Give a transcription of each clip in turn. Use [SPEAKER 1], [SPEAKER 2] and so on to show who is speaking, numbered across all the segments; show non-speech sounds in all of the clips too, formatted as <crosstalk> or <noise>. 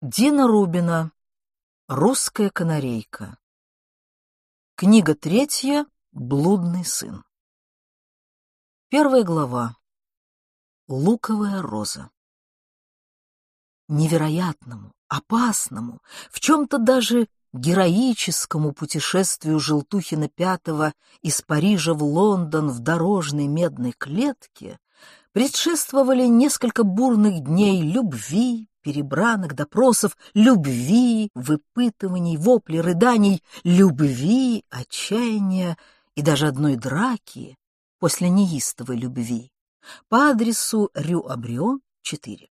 [SPEAKER 1] Дина Рубина. Русская канарейка. Книга третья. Блудный сын. Первая глава. Луковая роза. Невероятному, опасному, в чем-то даже героическому путешествию Желтухина Пятого из Парижа в Лондон в дорожной медной клетке предшествовали несколько бурных дней любви, перебранок, допросов, любви, выпытываний, воплей, рыданий, любви, отчаяния и даже одной драки после неистовой любви по адресу Рю-Абрион, 4.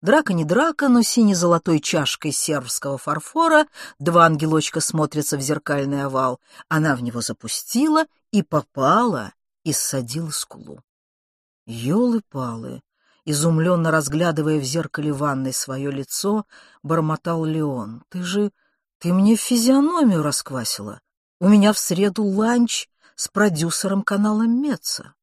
[SPEAKER 1] Драка не драка, но сине-золотой чашкой сербского фарфора два ангелочка смотрятся в зеркальный овал. Она в него запустила и попала, и ссадила скулу. Ёлы-палы, изумленно разглядывая в зеркале ванной свое лицо, бормотал Леон. «Ты же... ты мне физиономию расквасила. У меня в среду ланч с продюсером канала Меца».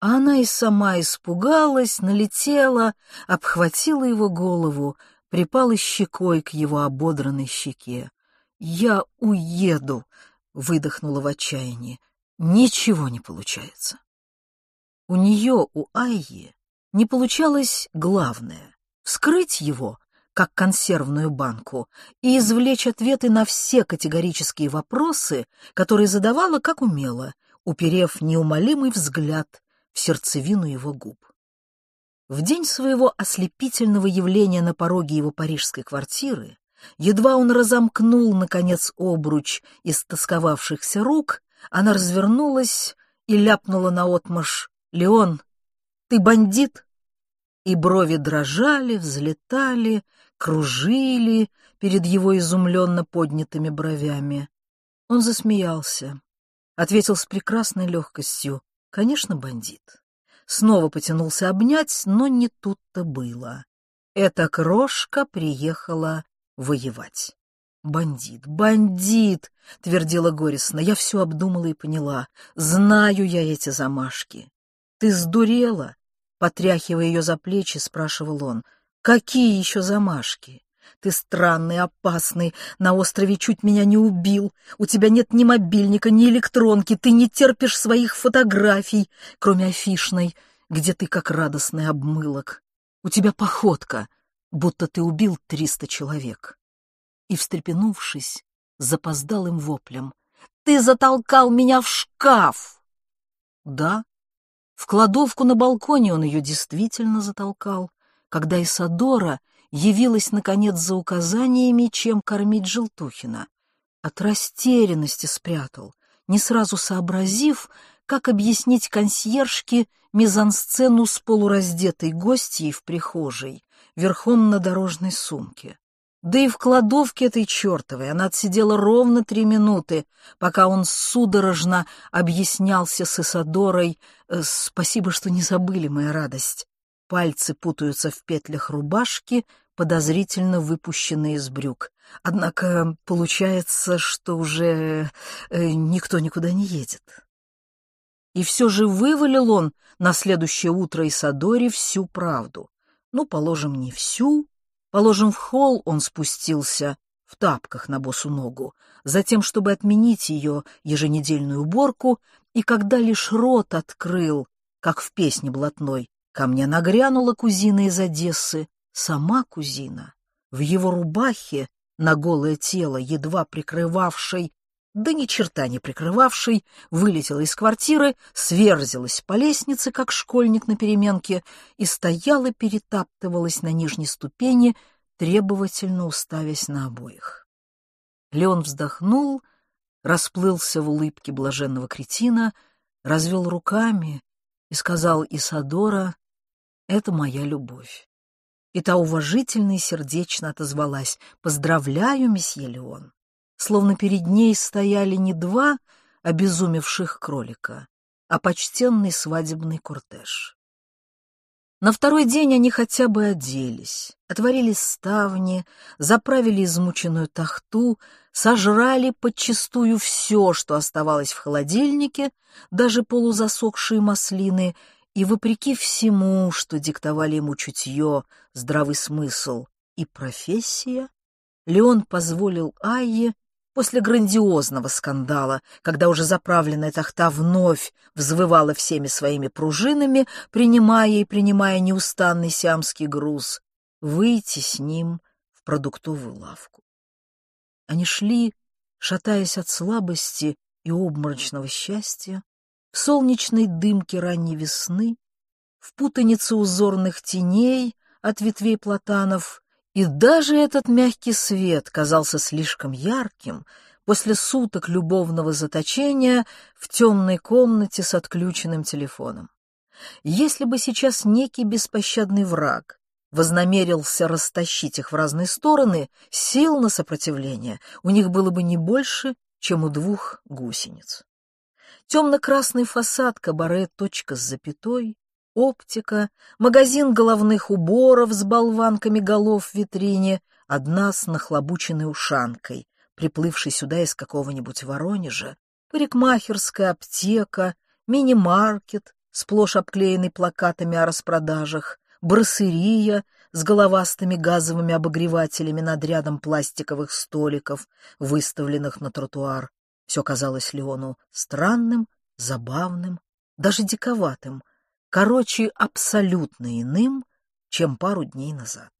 [SPEAKER 1] А она и сама испугалась, налетела, обхватила его голову, припала щекой к его ободранной щеке. «Я уеду!» — выдохнула в отчаянии. «Ничего не получается». У нее, у Айи, не получалось главное — вскрыть его, как консервную банку, и извлечь ответы на все категорические вопросы, которые задавала, как умела, уперев неумолимый взгляд в сердцевину его губ. В день своего ослепительного явления на пороге его парижской квартиры, едва он разомкнул, наконец, обруч из тосковавшихся рук, она развернулась и ляпнула наотмашь «Леон, ты бандит?» И брови дрожали, взлетали, кружили перед его изумленно поднятыми бровями. Он засмеялся, ответил с прекрасной легкостью. Конечно, бандит. Снова потянулся обнять, но не тут-то было. Эта крошка приехала воевать. «Бандит, бандит!» — твердила горестно. «Я все обдумала и поняла. Знаю я эти замашки. «Ты сдурела?» — потряхивая ее за плечи, спрашивал он. «Какие еще замашки? Ты странный, опасный, на острове чуть меня не убил. У тебя нет ни мобильника, ни электронки, ты не терпишь своих фотографий, кроме афишной, где ты как радостный обмылок. У тебя походка, будто ты убил триста человек». И, встрепенувшись, запоздалым воплем, «Ты затолкал меня в шкаф!» «Да», в кладовку на балконе он ее действительно затолкал, когда Исадора явилась, наконец, за указаниями, чем кормить Желтухина. От растерянности спрятал, не сразу сообразив, как объяснить консьержке мизансцену с полураздетой гостьей в прихожей, верхом на дорожной сумке. Да и в кладовке этой чертовой она отсидела ровно три минуты, пока он судорожно объяснялся с Исадорой «Э, «Спасибо, что не забыли, моя радость». Пальцы путаются в петлях рубашки, подозрительно выпущенные из брюк. Однако получается, что уже э, никто никуда не едет. И все же вывалил он на следующее утро Исадоре всю правду. Ну, положим, не всю, Положим, в холл он спустился в тапках на босу ногу, затем, чтобы отменить ее еженедельную уборку, и когда лишь рот открыл, как в песне блатной, ко мне нагрянула кузина из Одессы, сама кузина, в его рубахе на голое тело, едва прикрывавшей да ни черта не прикрывавший, вылетела из квартиры, сверзилась по лестнице, как школьник на переменке, и стояла, перетаптывалась на нижней ступени, требовательно уставясь на обоих. Леон вздохнул, расплылся в улыбке блаженного кретина, развел руками и сказал Исадора, «Это моя любовь». И та уважительно и сердечно отозвалась, «Поздравляю, месье Леон» словно перед ней стояли не два обезумевших кролика, а почтенный свадебный кортеж. На второй день они хотя бы оделись, отворили ставни, заправили измученную тахту, сожрали подчистую все, что оставалось в холодильнике, даже полузасохшие маслины, и, вопреки всему, что диктовали ему чутье, здравый смысл и профессия, Леон позволил Айе после грандиозного скандала, когда уже заправленная тахта вновь взвывала всеми своими пружинами, принимая и принимая неустанный сиамский груз, выйти с ним в продуктовую лавку. Они шли, шатаясь от слабости и обморочного счастья, в солнечной дымке ранней весны, в путанице узорных теней от ветвей платанов, и даже этот мягкий свет казался слишком ярким после суток любовного заточения в темной комнате с отключенным телефоном. Если бы сейчас некий беспощадный враг вознамерился растащить их в разные стороны, сил на сопротивление у них было бы не больше, чем у двух гусениц. Темно-красный фасад кабаре «Точка с запятой», оптика, магазин головных уборов с болванками голов в витрине, одна с нахлобученной ушанкой, приплывшей сюда из какого-нибудь Воронежа, парикмахерская аптека, мини-маркет, сплошь обклеенный плакатами о распродажах, брасерия с головастыми газовыми обогревателями над рядом пластиковых столиков, выставленных на тротуар. Все казалось Леону странным, забавным, даже диковатым, короче, абсолютно иным, чем пару дней назад.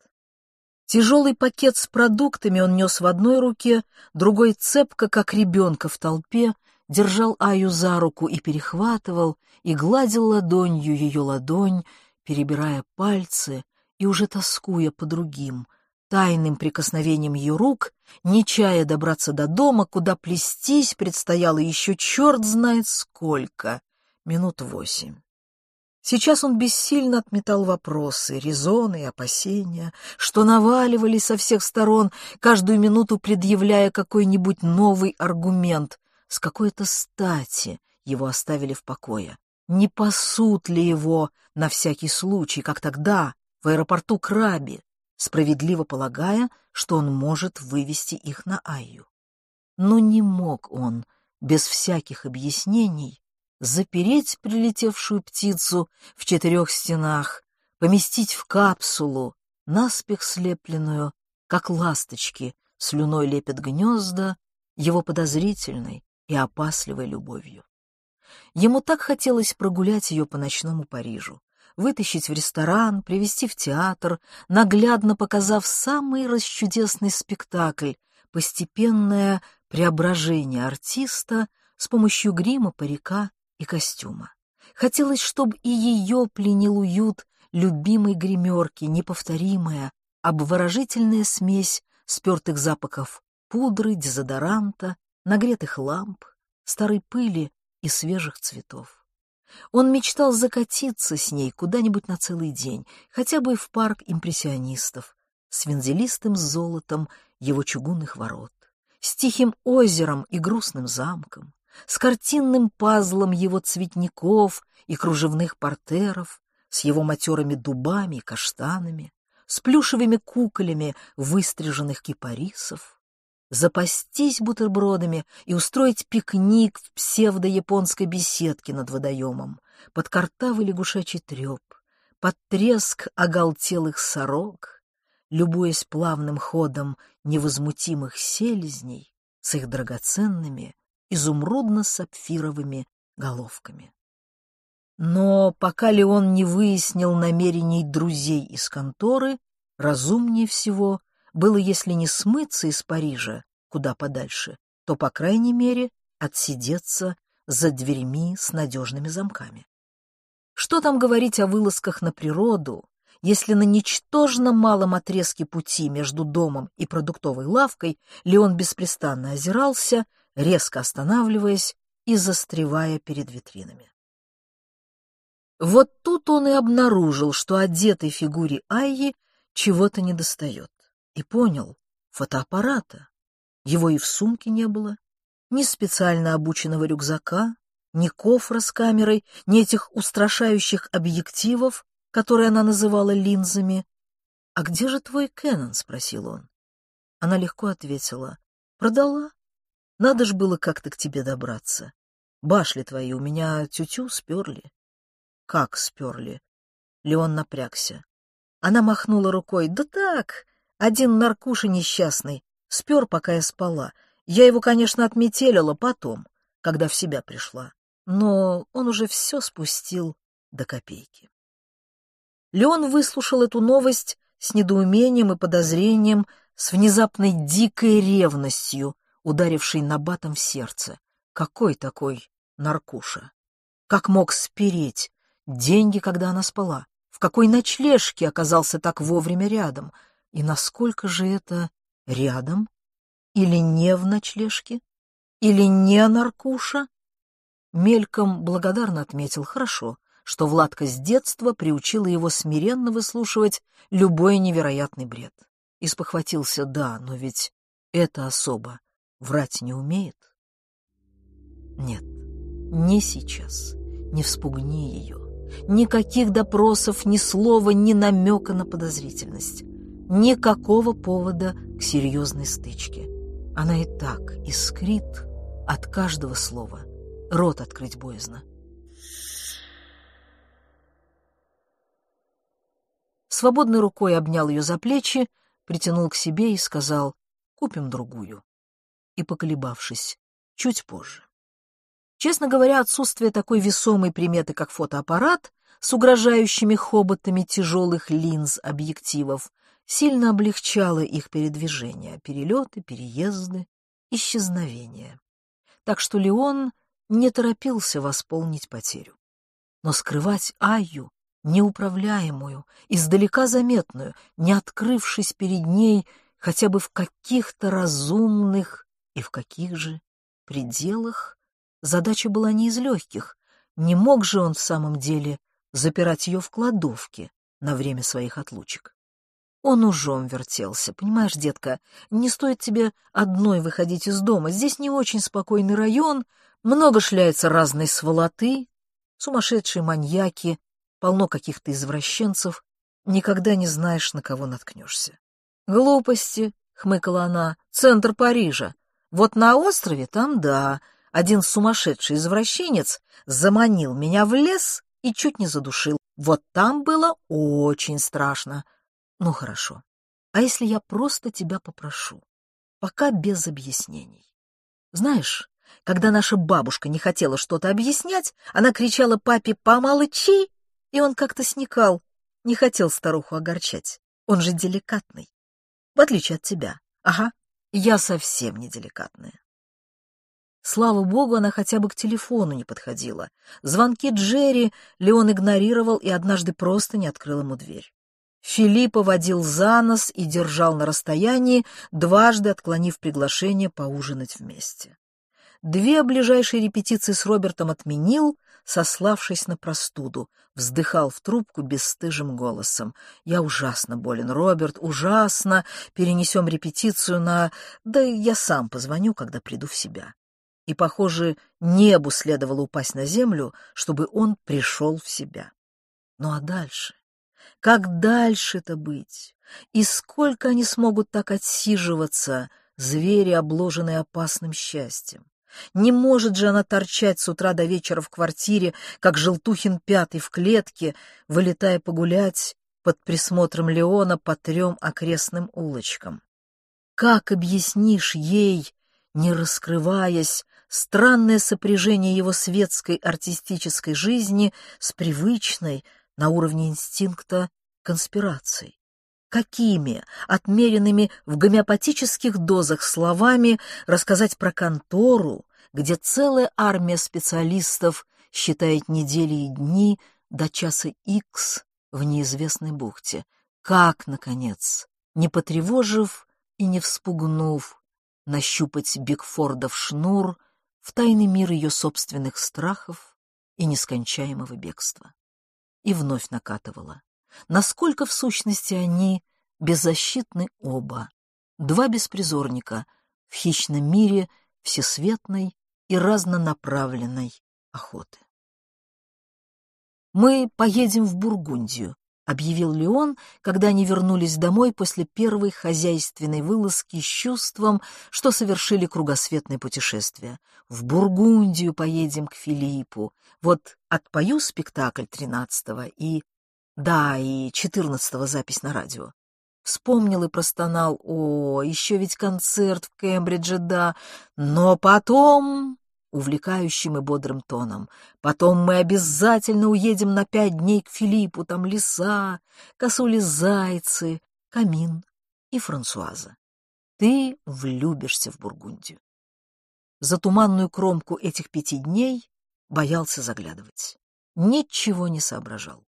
[SPEAKER 1] Тяжелый пакет с продуктами он нес в одной руке, другой цепко, как ребенка в толпе, держал Аю за руку и перехватывал, и гладил ладонью ее ладонь, перебирая пальцы и уже тоскуя по другим, тайным прикосновением ее рук, не чая добраться до дома, куда плестись предстояло еще черт знает сколько, минут восемь. Сейчас он бессильно отметал вопросы, резоны и опасения, что наваливались со всех сторон, каждую минуту предъявляя какой-нибудь новый аргумент. С какой-то стати его оставили в покое. Не пасут ли его на всякий случай, как тогда, в аэропорту Краби, справедливо полагая, что он может вывести их на Айю? Но не мог он, без всяких объяснений, запереть прилетевшую птицу в четырех стенах, поместить в капсулу, наспех слепленную, как ласточки слюной лепят гнезда, его подозрительной и опасливой любовью. Ему так хотелось прогулять ее по ночному Парижу, вытащить в ресторан, привести в театр, наглядно показав самый расчудесный спектакль, постепенное преображение артиста с помощью грима, парика и костюма. Хотелось, чтобы и ее пленил уют любимой гримерки, неповторимая, обворожительная смесь спертых запахов пудры, дезодоранта, нагретых ламп, старой пыли и свежих цветов. Он мечтал закатиться с ней куда-нибудь на целый день, хотя бы в парк импрессионистов, с вензелистым золотом его чугунных ворот, с тихим озером и грустным замком, с картинным пазлом его цветников и кружевных портеров, с его матерыми дубами и каштанами, с плюшевыми куколями выстриженных кипарисов, запастись бутербродами и устроить пикник в псевдо-японской беседке над водоемом, под картавый лягушачий треп, под треск оголтелых сорок, любуясь плавным ходом невозмутимых селезней с их драгоценными изумрудно-сапфировыми головками. Но пока Леон не выяснил намерений друзей из конторы, разумнее всего было, если не смыться из Парижа куда подальше, то, по крайней мере, отсидеться за дверьми с надежными замками. Что там говорить о вылазках на природу, если на ничтожно малом отрезке пути между домом и продуктовой лавкой Леон беспрестанно озирался, резко останавливаясь и застревая перед витринами. Вот тут он и обнаружил, что одетой фигуре Айи чего-то недостает, и понял — фотоаппарата. Его и в сумке не было, ни специально обученного рюкзака, ни кофра с камерой, ни этих устрашающих объективов, которые она называла линзами. «А где же твой Кэнон?» — спросил он. Она легко ответила. «Продала. Надо ж было как-то к тебе добраться. Башли твои у меня тютю сперли. Как сперли? Леон напрягся. Она махнула рукой. Да так, Один наркуша несчастный спер, пока я спала. Я его, конечно, отметелила потом, когда в себя пришла. Но он уже все спустил до копейки. Леон выслушал эту новость с недоумением и подозрением, с внезапной дикой ревностью, ударившей набатом в сердце. Какой такой наркуша? Как мог спереть деньги, когда она спала? В какой ночлежке оказался так вовремя рядом? И насколько же это рядом? Или не в ночлежке? Или не наркуша? Мельком благодарно отметил, хорошо, что Владка с детства приучила его смиренно выслушивать любой невероятный бред. И спохватился, да, но ведь эта особа врать не умеет. Нет, не сейчас, не вспугни ее. Никаких допросов, ни слова, ни намека на подозрительность. Никакого повода к серьезной стычке. Она и так искрит от каждого слова. Рот открыть боязно. Свободной рукой обнял ее за плечи, притянул к себе и сказал «Купим другую». И, поколебавшись, чуть позже. Честно говоря, отсутствие такой весомой приметы, как фотоаппарат, с угрожающими хоботами тяжелых линз объективов, сильно облегчало их передвижение, перелеты, переезды, исчезновения. Так что Леон не торопился восполнить потерю. Но скрывать Айю, неуправляемую, издалека заметную, не открывшись перед ней хотя бы в каких-то разумных и в каких же пределах, Задача была не из легких. Не мог же он в самом деле запирать ее в кладовке на время своих отлучек. Он ужом вертелся. Понимаешь, детка, не стоит тебе одной выходить из дома. Здесь не очень спокойный район, много шляется разной сволоты, сумасшедшие маньяки, полно каких-то извращенцев. Никогда не знаешь, на кого наткнешься. «Глупости», — хмыкала она, — «центр Парижа. Вот на острове там да, один сумасшедший извращенец заманил меня в лес и чуть не задушил. Вот там было очень страшно. Ну, хорошо. А если я просто тебя попрошу? Пока без объяснений. Знаешь, когда наша бабушка не хотела что-то объяснять, она кричала папе «помолчи», и он как-то сникал, не хотел старуху огорчать. Он же деликатный. В отличие от тебя. Ага, я совсем не деликатная. Слава богу, она хотя бы к телефону не подходила. Звонки Джерри Леон игнорировал и однажды просто не открыл ему дверь. Филиппа водил за нос и держал на расстоянии, дважды отклонив приглашение поужинать вместе. Две ближайшие репетиции с Робертом отменил, сославшись на простуду, вздыхал в трубку бесстыжим голосом. «Я ужасно болен, Роберт, ужасно. Перенесем репетицию на... Да я сам позвоню, когда приду в себя» и, похоже, небу следовало упасть на землю, чтобы он пришел в себя. Ну а дальше? Как дальше-то быть? И сколько они смогут так отсиживаться, звери, обложенные опасным счастьем? Не может же она торчать с утра до вечера в квартире, как Желтухин пятый в клетке, вылетая погулять под присмотром Леона по трем окрестным улочкам. Как объяснишь ей, не раскрываясь, странное сопряжение его светской артистической жизни с привычной на уровне инстинкта конспирацией. Какими, отмеренными в гомеопатических дозах словами, рассказать про контору, где целая армия специалистов считает недели и дни до часа Икс в неизвестной бухте? Как, наконец, не потревожив и не вспугнув, нащупать Бигфордов шнур в тайный мир ее собственных страхов и нескончаемого бегства. И вновь накатывала. Насколько в сущности они беззащитны оба, два беспризорника в хищном мире всесветной и разнонаправленной охоты. «Мы поедем в Бургундию», объявил Леон, когда они вернулись домой после первой хозяйственной вылазки с чувством, что совершили кругосветное путешествие. В Бургундию поедем к Филиппу. Вот отпою спектакль тринадцатого и... Да, и четырнадцатого запись на радио. Вспомнил и простонал, о, еще ведь концерт в Кембридже, да, но потом увлекающим и бодрым тоном. «Потом мы обязательно уедем на пять дней к Филиппу, там леса, косули-зайцы, камин и Франсуаза. Ты влюбишься в Бургундию». За туманную кромку этих пяти дней боялся заглядывать. Ничего не соображал.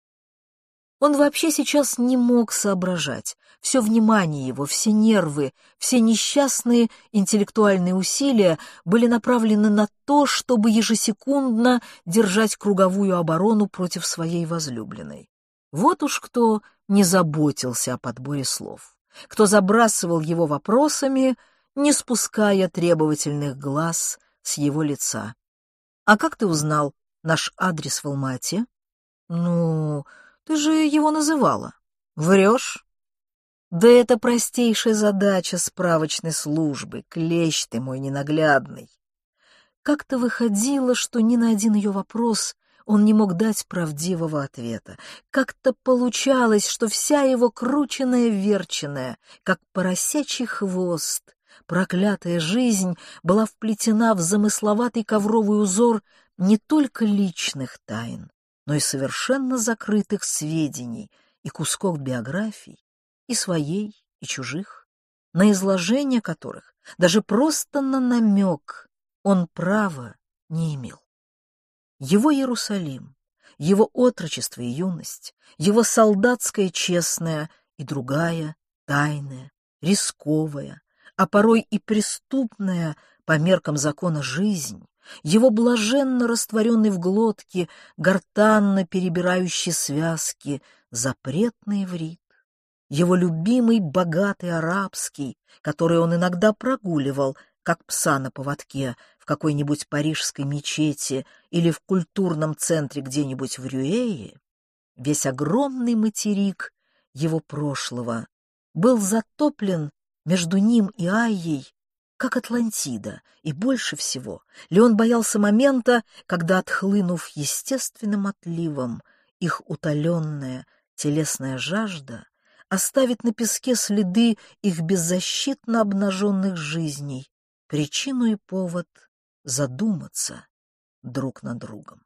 [SPEAKER 1] Он вообще сейчас не мог соображать. Все внимание его, все нервы, все несчастные интеллектуальные усилия были направлены на то, чтобы ежесекундно держать круговую оборону против своей возлюбленной. Вот уж кто не заботился о подборе слов, кто забрасывал его вопросами, не спуская требовательных глаз с его лица. «А как ты узнал наш адрес в Алмате?» «Ну...» Ты же его называла. Врешь? Да это простейшая задача справочной службы, клещ ты мой ненаглядный. Как-то выходило, что ни на один ее вопрос он не мог дать правдивого ответа. Как-то получалось, что вся его крученная-верченная, как поросячий хвост, проклятая жизнь была вплетена в замысловатый ковровый узор не только личных тайн, но и совершенно закрытых сведений и кусков биографий, и своей, и чужих, на изложение которых, даже просто на намек, он права не имел. Его Иерусалим, его отрочество и юность, его солдатская честная и другая, тайная, рисковая, а порой и преступная по меркам закона жизнь, его блаженно растворенный в глотке, гортанно перебирающий связки, запретный иврит, его любимый богатый арабский, который он иногда прогуливал, как пса на поводке, в какой-нибудь парижской мечети или в культурном центре где-нибудь в Рюэе, весь огромный материк его прошлого был затоплен между ним и Айей как Атлантида, и больше всего Леон боялся момента, когда, отхлынув естественным отливом, их утоленная телесная жажда оставит на песке следы их беззащитно обнаженных жизней, причину и повод задуматься друг над другом.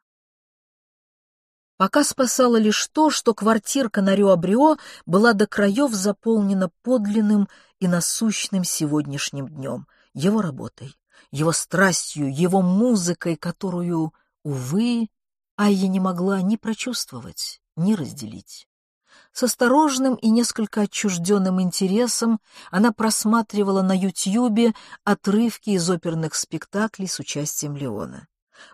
[SPEAKER 1] Пока спасало лишь то, что квартирка на Рюабрио была до краев заполнена подлинным и насущным сегодняшним днем — его работой, его страстью, его музыкой, которую, увы, Айя не могла ни прочувствовать, ни разделить. С осторожным и несколько отчужденным интересом она просматривала на Ютьюбе отрывки из оперных спектаклей с участием Леона.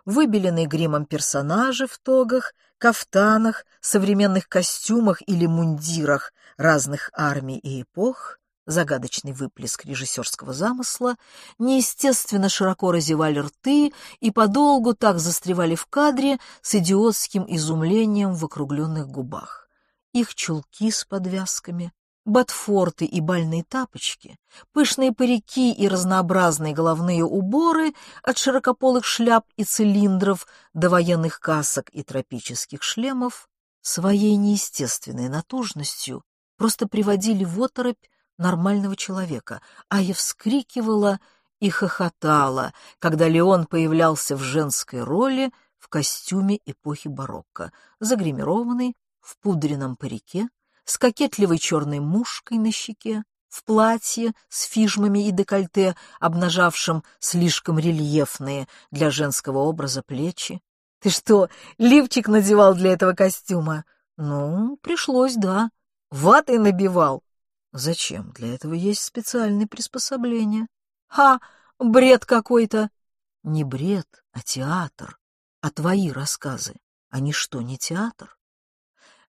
[SPEAKER 1] Выбеленные гримом персонажи в тогах, кафтанах, современных костюмах или мундирах разных армий и эпох, загадочный выплеск режиссерского замысла, неестественно широко разевали рты и подолгу так застревали в кадре с идиотским изумлением в округленных губах. Их чулки с подвязками, ботфорты и бальные тапочки, пышные парики и разнообразные головные уборы от широкополых шляп и цилиндров до военных касок и тропических шлемов своей неестественной натужностью просто приводили в оторопь нормального человека, а я вскрикивала и хохотала, когда Леон появлялся в женской роли в костюме эпохи барокко, загримированный, в пудренном парике, с кокетливой черной мушкой на щеке, в платье с фижмами и декольте, обнажавшим слишком рельефные для женского образа плечи. «Ты что, лифчик надевал для этого костюма?» «Ну, пришлось, да. Ватой набивал. Зачем? Для этого есть специальные приспособления. Ха! Бред какой-то! Не бред, а театр. А твои рассказы, они что, не театр?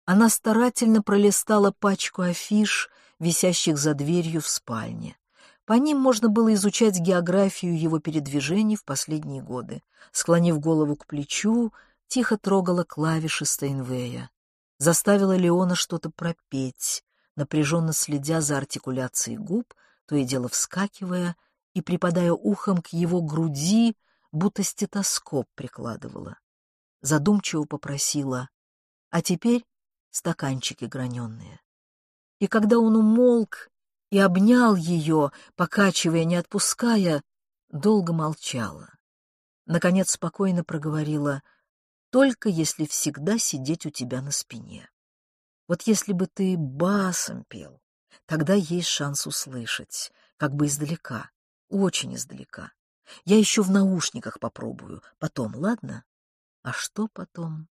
[SPEAKER 1] Она старательно пролистала пачку афиш, висящих за дверью в спальне. По ним можно было изучать географию его передвижений в последние годы. Склонив голову к плечу, тихо трогала клавиши Стейнвея. Заставила Леона что-то пропеть напряженно следя за артикуляцией губ, то и дело вскакивая и припадая ухом к его груди, будто стетоскоп прикладывала. Задумчиво попросила, а теперь стаканчики граненые. И когда он умолк и обнял ее, покачивая, не отпуская, долго молчала. Наконец спокойно проговорила, «Только если всегда сидеть у тебя на спине. Вот если бы ты басом пел, тогда есть шанс услышать, как бы издалека, очень издалека. Я еще в наушниках попробую, потом, ладно? А что потом?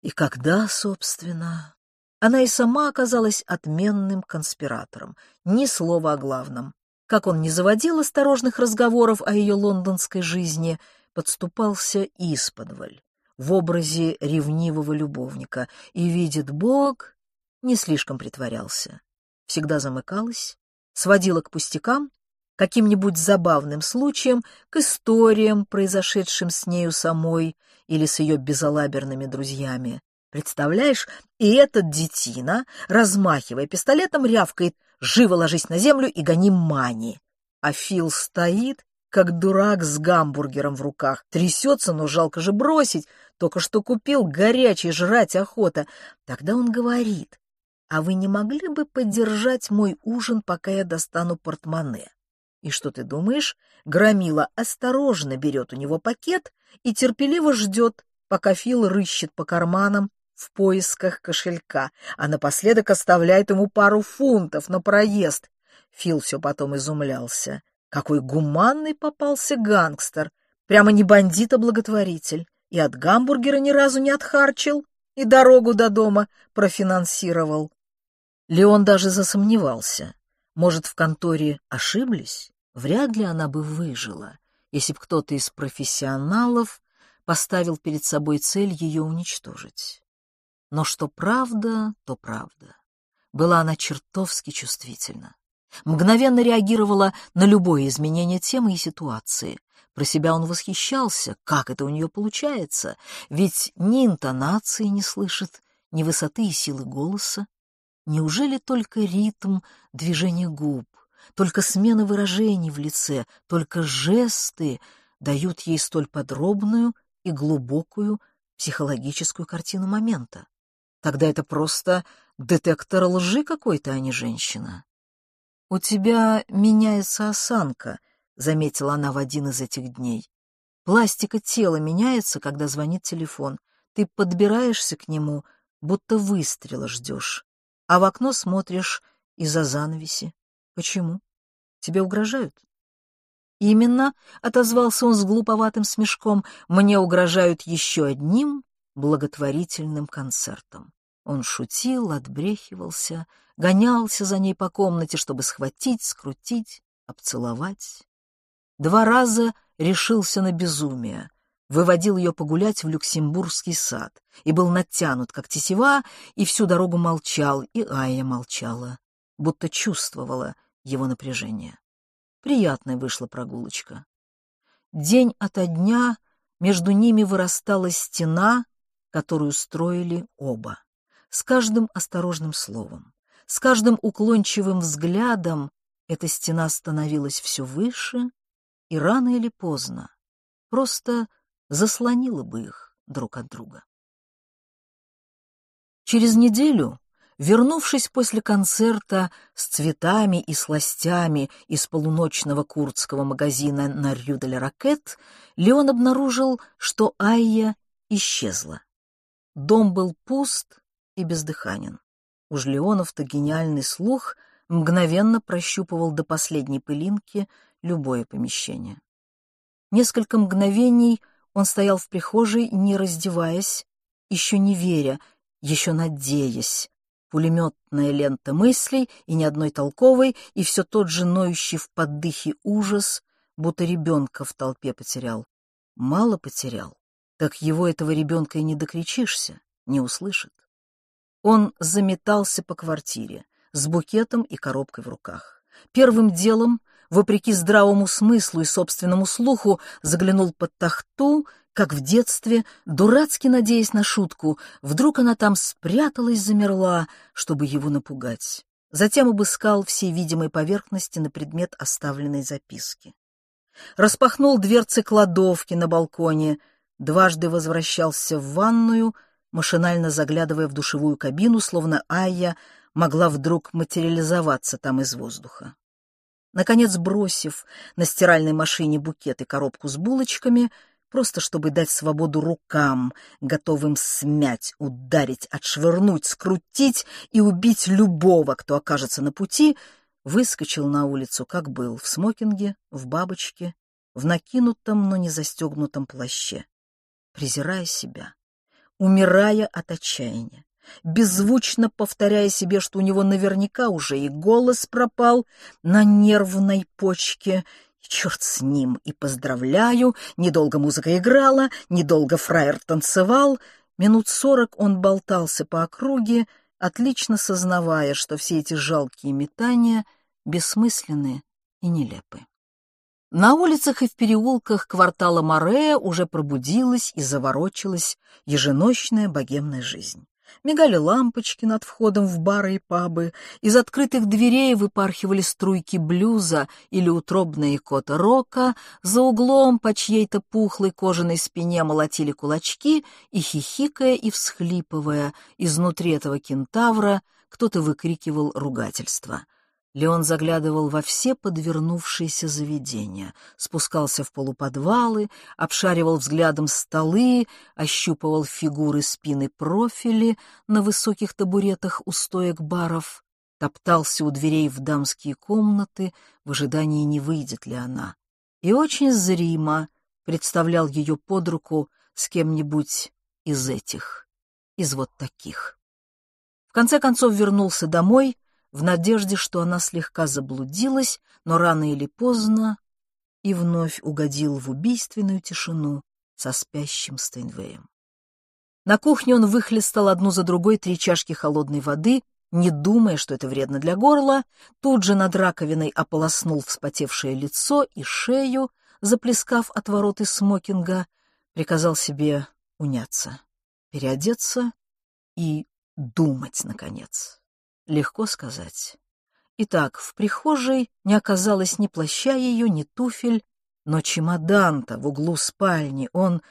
[SPEAKER 1] И когда, собственно? Она и сама оказалась отменным конспиратором. Ни слова о главном. Как он не заводил осторожных разговоров о ее лондонской жизни, подступался исподволь, в образе ревнивого любовника, и, видит Бог, не слишком притворялся. Всегда замыкалась, сводила к пустякам, каким-нибудь забавным случаем, к историям, произошедшим с нею самой или с ее безалаберными друзьями. Представляешь, и этот детина, размахивая пистолетом, рявкает «Живо ложись на землю и гони Мани!» А Фил стоит, как дурак с гамбургером в руках. Трясется, но жалко же бросить. Только что купил, горячий, жрать охота. Тогда он говорит, а вы не могли бы поддержать мой ужин, пока я достану портмоне? И что ты думаешь? Громила осторожно берет у него пакет и терпеливо ждет, пока Фил рыщет по карманам, в поисках кошелька, а напоследок оставляет ему пару фунтов на проезд. Фил все потом изумлялся. Какой гуманный попался гангстер. Прямо не бандит, а благотворитель. И от гамбургера ни разу не отхарчил, и дорогу до дома профинансировал. Леон даже засомневался. Может, в конторе ошиблись? Вряд ли она бы выжила, если б кто-то из профессионалов поставил перед собой цель ее уничтожить. Но что правда, то правда. Была она чертовски чувствительна. Мгновенно реагировала на любое изменение темы и ситуации. Про себя он восхищался, как это у нее получается, ведь ни интонации не слышит, ни высоты и силы голоса. Неужели только ритм движения губ, только смена выражений в лице, только жесты дают ей столь подробную и глубокую психологическую картину момента? Тогда это просто детектор лжи какой-то, а не женщина. «У тебя меняется осанка», — заметила она в один из этих дней. «Пластика тела меняется, когда звонит телефон. Ты подбираешься к нему, будто выстрела ждешь, а в окно смотришь из-за занавеси. Почему? Тебе угрожают?» «Именно», — отозвался он с глуповатым смешком, — «мне угрожают еще одним благотворительным концертом. Он шутил, отбрехивался, гонялся за ней по комнате, чтобы схватить, скрутить, обцеловать. Два раза решился на безумие, выводил ее погулять в Люксембургский сад и был натянут, как тесива, и всю дорогу молчал, и Ая молчала, будто чувствовала его напряжение. Приятная вышла прогулочка. День ото дня между ними вырастала стена, которую строили оба. С каждым осторожным словом, с каждым уклончивым взглядом эта стена становилась все выше, и рано или поздно просто заслонила бы их друг от друга. Через неделю, вернувшись после концерта с цветами и сластями из полуночного курдского магазина на Рю-де-Ракет, Леон обнаружил, что Айя исчезла. Дом был пуст и бездыханен. Уж Леонов-то гениальный слух мгновенно прощупывал до последней пылинки любое помещение. Несколько мгновений он стоял в прихожей, не раздеваясь, еще не веря, еще надеясь. Пулеметная лента мыслей и ни одной толковой, и все тот же ноющий в поддыхе ужас, будто ребенка в толпе потерял. Мало потерял так его этого ребенка и не докричишься, не услышит. Он заметался по квартире с букетом и коробкой в руках. Первым делом, вопреки здравому смыслу и собственному слуху, заглянул под тахту, как в детстве, дурацки надеясь на шутку, вдруг она там спряталась, замерла, чтобы его напугать. Затем обыскал все видимые поверхности на предмет оставленной записки. Распахнул дверцы кладовки на балконе — дважды возвращался в ванную, машинально заглядывая в душевую кабину, словно Айя могла вдруг материализоваться там из воздуха. Наконец, бросив на стиральной машине букет и коробку с булочками, просто чтобы дать свободу рукам, готовым смять, ударить, отшвырнуть, скрутить и убить любого, кто окажется на пути, выскочил на улицу, как был, в смокинге, в бабочке, в накинутом, но не застегнутом плаще, презирая себя, умирая от отчаяния, беззвучно повторяя себе, что у него наверняка уже и голос пропал на нервной почке, черт с ним, и поздравляю, недолго музыка играла, недолго фраер танцевал, минут сорок он болтался по округе, отлично сознавая, что все эти жалкие метания бессмысленны и нелепы. На улицах и в переулках квартала Морея уже пробудилась и заворочилась еженочная богемная жизнь. Мигали лампочки над входом в бары и пабы, из открытых дверей выпархивали струйки блюза или утробные кота рока, за углом по чьей-то пухлой кожаной спине молотили кулачки и, хихикая и всхлипывая, изнутри этого кентавра кто-то выкрикивал ругательство — Леон заглядывал во все подвернувшиеся заведения, спускался в полуподвалы, обшаривал взглядом столы, ощупывал фигуры спины профили на высоких табуретах у стоек баров, топтался у дверей в дамские комнаты в ожидании, не выйдет ли она, и очень зримо представлял ее под руку с кем-нибудь из этих, из вот таких. В конце концов вернулся домой — в надежде, что она слегка заблудилась, но рано или поздно и вновь угодил в убийственную тишину со спящим Стейнвеем. На кухне он выхлестал одну за другой три чашки холодной воды, не думая, что это вредно для горла, тут же над раковиной ополоснул вспотевшее лицо и шею, заплескав от ворот из смокинга, приказал себе уняться, переодеться и думать, наконец. Легко сказать. Итак, в прихожей не оказалось ни плаща ее, ни туфель, но чемодан-то в углу спальни, он...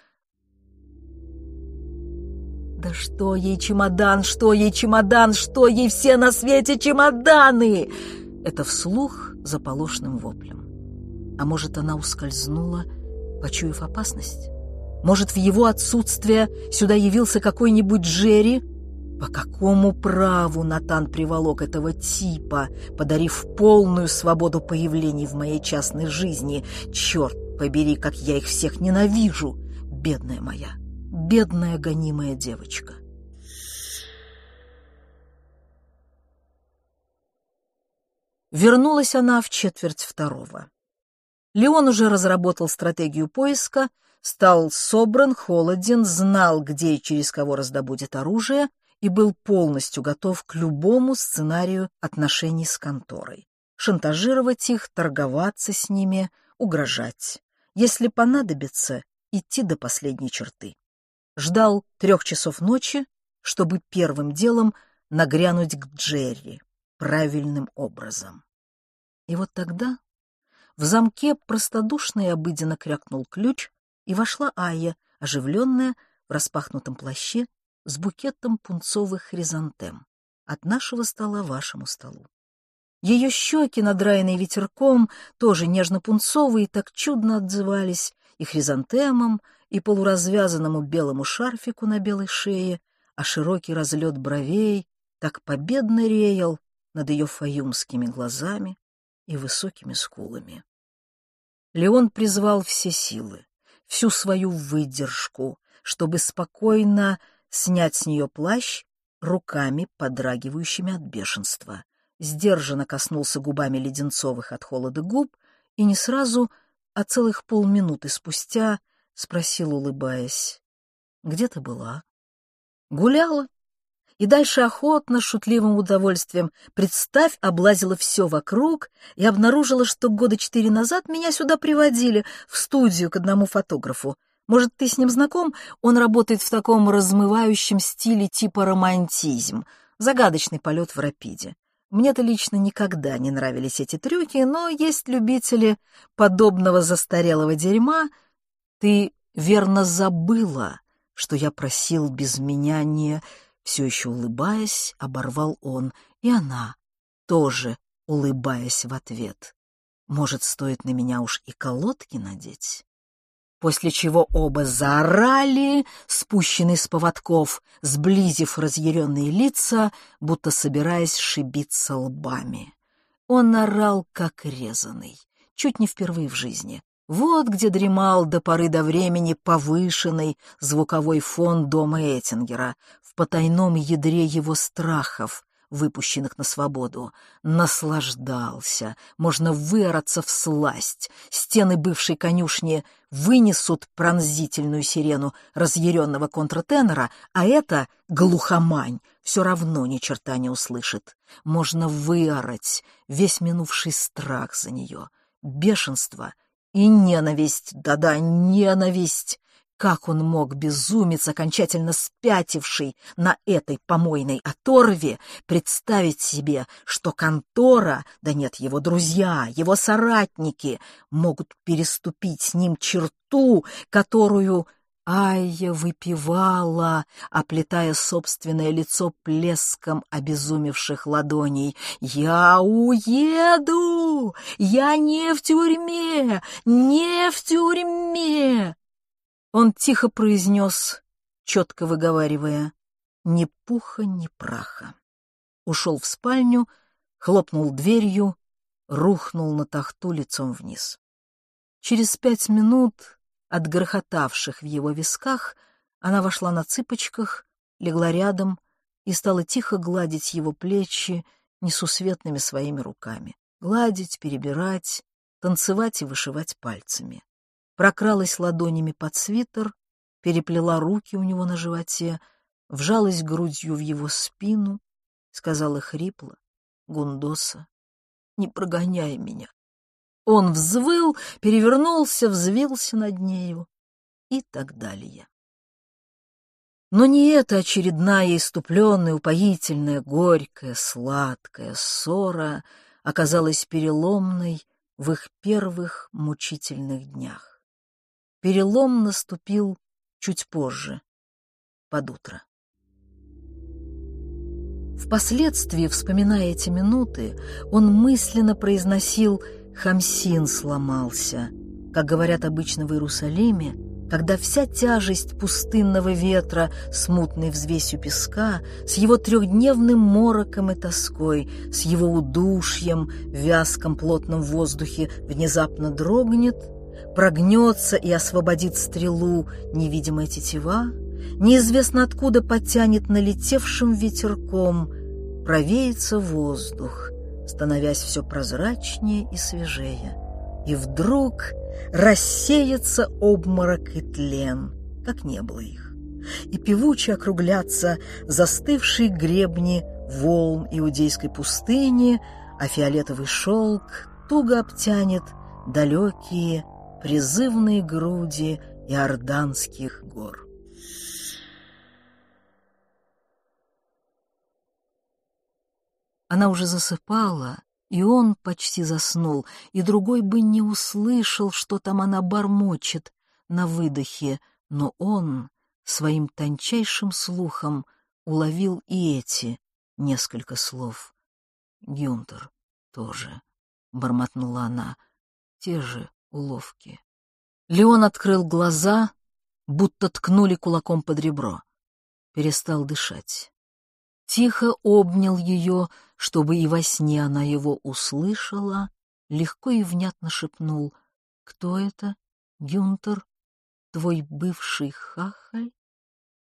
[SPEAKER 1] Да что ей чемодан, что ей чемодан, что ей все на свете чемоданы! Это вслух заполошным воплем. А может, она ускользнула, почуяв опасность? Может, в его отсутствие сюда явился какой-нибудь Джерри, по какому праву Натан приволок этого типа, подарив полную свободу появлений в моей частной жизни? Черт побери, как я их всех ненавижу! Бедная моя, бедная гонимая девочка. Вернулась она в четверть второго. Леон уже разработал стратегию поиска, стал собран, холоден, знал, где и через кого раздобудет оружие, и был полностью готов к любому сценарию отношений с конторой. Шантажировать их, торговаться с ними, угрожать. Если понадобится, идти до последней черты. Ждал трех часов ночи, чтобы первым делом нагрянуть к Джерри правильным образом. И вот тогда в замке простодушно и обыденно крякнул ключ, и вошла Айя, оживленная, в распахнутом плаще с букетом пунцовых хризантем. От нашего стола вашему столу. Ее щеки, надраенные ветерком, тоже нежно-пунцовые, так чудно отзывались и хризантемам, и полуразвязанному белому шарфику на белой шее, а широкий разлет бровей так победно реял над ее фаюмскими глазами и высокими скулами. Леон призвал все силы, всю свою выдержку, чтобы спокойно снять с нее плащ руками, подрагивающими от бешенства. Сдержанно коснулся губами леденцовых от холода губ и не сразу, а целых полминуты спустя спросил, улыбаясь, «Где ты была?» «Гуляла», и дальше охотно, шутливым удовольствием, представь, облазила все вокруг и обнаружила, что года четыре назад меня сюда приводили, в студию к одному фотографу. Может, ты с ним знаком? Он работает в таком размывающем стиле типа романтизм. Загадочный полет в рапиде. Мне-то лично никогда не нравились эти трюки, но есть любители подобного застарелого дерьма. Ты верно забыла, что я просил без меня не... все еще улыбаясь, оборвал он, и она, тоже улыбаясь в ответ. Может, стоит на меня уж и колодки надеть? После чего оба заорали, спущенные с поводков, сблизив разъяренные лица, будто собираясь шибиться лбами. Он орал, как резанный, чуть не впервые в жизни. Вот где дремал до поры до времени повышенный звуковой фон дома Эттингера, в потайном ядре его страхов, выпущенных на свободу. Наслаждался, можно выораться в сласть. Стены бывшей конюшни вынесут пронзительную сирену разъяренного контртенора, а это глухомань все равно ни черта не услышит. Можно выорать весь минувший страх за нее, бешенство и ненависть, да-да, ненависть. Как он мог, безумец, окончательно спятивший на этой помойной оторве, представить себе, что контора, да нет, его друзья, его соратники, могут переступить с ним черту, которую Айя выпивала, оплетая собственное лицо плеском обезумевших ладоней. «Я уеду! Я не в тюрьме! Не в тюрьме!» Он тихо произнес, четко выговаривая, «Ни пуха, ни праха». Ушел в спальню, хлопнул дверью, рухнул на тахту лицом вниз. Через пять минут от грохотавших в его висках, она вошла на цыпочках, легла рядом и стала тихо гладить его плечи несусветными своими руками. Гладить, перебирать, танцевать и вышивать пальцами. Прокралась ладонями под свитер, переплела руки у него на животе, вжалась грудью в его спину, сказала хрипло, Гундоса, не прогоняй меня. Он взвыл, перевернулся, взвился над нею и так далее. Но не эта очередная иступленная, упоительная, горькая, сладкая ссора оказалась переломной в их первых мучительных днях. Перелом наступил чуть позже, под утро. Впоследствии, вспоминая эти минуты, он мысленно произносил Хамсин сломался. Как говорят обычно в Иерусалиме, когда вся тяжесть пустынного ветра, смутной взвесью песка, с его трехдневным мороком и тоской, с его удушьем вязком плотном воздухе внезапно дрогнет, прогнется и освободит стрелу невидимая тетива, неизвестно откуда потянет налетевшим ветерком, провеется воздух, становясь все прозрачнее и свежее. И вдруг рассеется обморок и тлен, как не было их. И певуче округлятся застывшие гребни волн иудейской пустыни, а фиолетовый шелк туго обтянет далекие призывные груди иорданских гор. Она уже засыпала, и он почти заснул, и другой бы не услышал, что там она бормочет на выдохе, но он своим тончайшим слухом уловил и эти несколько слов. «Гюнтер тоже», — бормотнула она, — «те же уловки». Леон открыл глаза, будто ткнули кулаком под ребро. Перестал дышать тихо обнял ее, чтобы и во сне она его услышала, легко и внятно шепнул «Кто это, Гюнтер? Твой бывший хахаль?»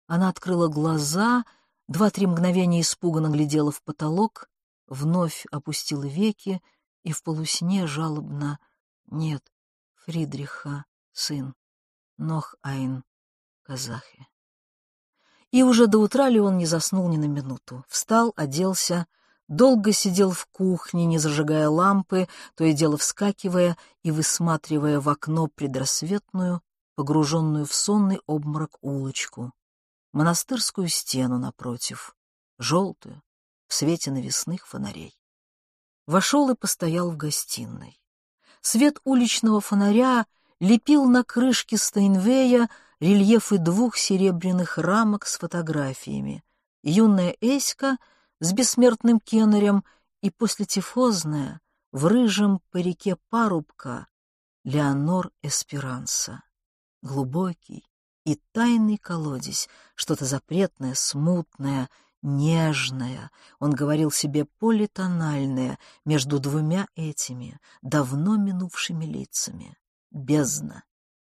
[SPEAKER 1] Она открыла глаза, два-три мгновения испуганно глядела в потолок, вновь опустила веки и в полусне жалобно «Нет, Фридриха, сын, Нох Айн, казахи». И уже до утра Леон не заснул ни на минуту. Встал, оделся, долго сидел в кухне, не зажигая лампы, то и дело вскакивая и высматривая в окно предрассветную, погруженную в сонный обморок улочку, монастырскую стену напротив, желтую, в свете навесных фонарей. Вошел и постоял в гостиной. Свет уличного фонаря лепил на крышке Стейнвея рельефы двух серебряных рамок с фотографиями юная Эська с бессмертным кеннерем и послетифозная в рыжем парике парубка Леонор Эсперанса. Глубокий и тайный колодец, что-то запретное, смутное, нежное, он говорил себе политональное между двумя этими давно минувшими лицами, бездна,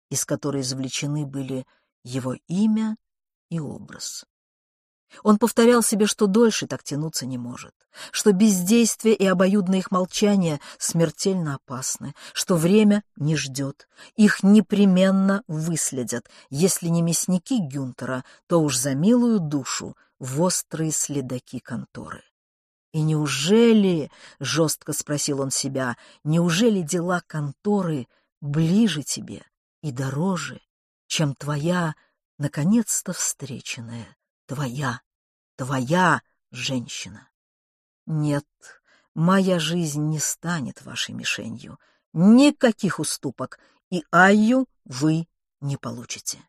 [SPEAKER 1] из которой извлечены были его имя и образ. Он повторял себе, что дольше так тянуться не может, что бездействие и обоюдное их молчание смертельно опасны, что время не ждет, их непременно выследят, если не мясники Гюнтера, то уж за милую душу в острые следаки конторы. И неужели, — жестко спросил он себя, — неужели дела конторы ближе тебе и дороже, чем твоя, наконец-то встреченная, твоя, твоя женщина. Нет, моя жизнь не станет вашей мишенью. Никаких уступок, и Айю вы не получите.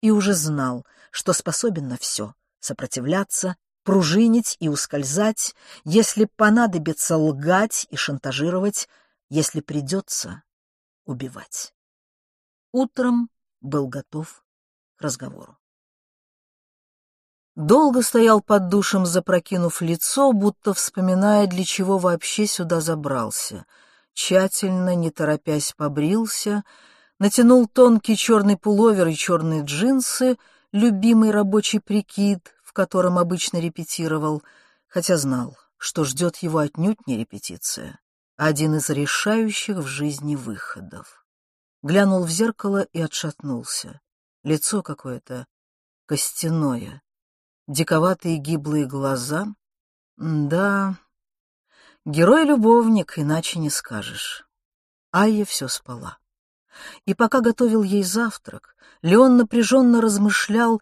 [SPEAKER 1] И уже знал, что способен на все — сопротивляться, пружинить и ускользать, если понадобится лгать и шантажировать, если придется убивать. Утром был готов к разговору. Долго стоял под душем, запрокинув лицо, будто вспоминая, для чего вообще сюда забрался. Тщательно, не торопясь, побрился, натянул тонкий черный пуловер и черные джинсы, любимый рабочий прикид, в котором обычно репетировал, хотя знал, что ждет его отнюдь не репетиция, а один из решающих в жизни выходов. Глянул в зеркало и отшатнулся. Лицо какое-то костяное, диковатые гиблые глаза. Да, герой-любовник, иначе не скажешь. Айя все спала. И пока готовил ей завтрак, Леон напряженно размышлял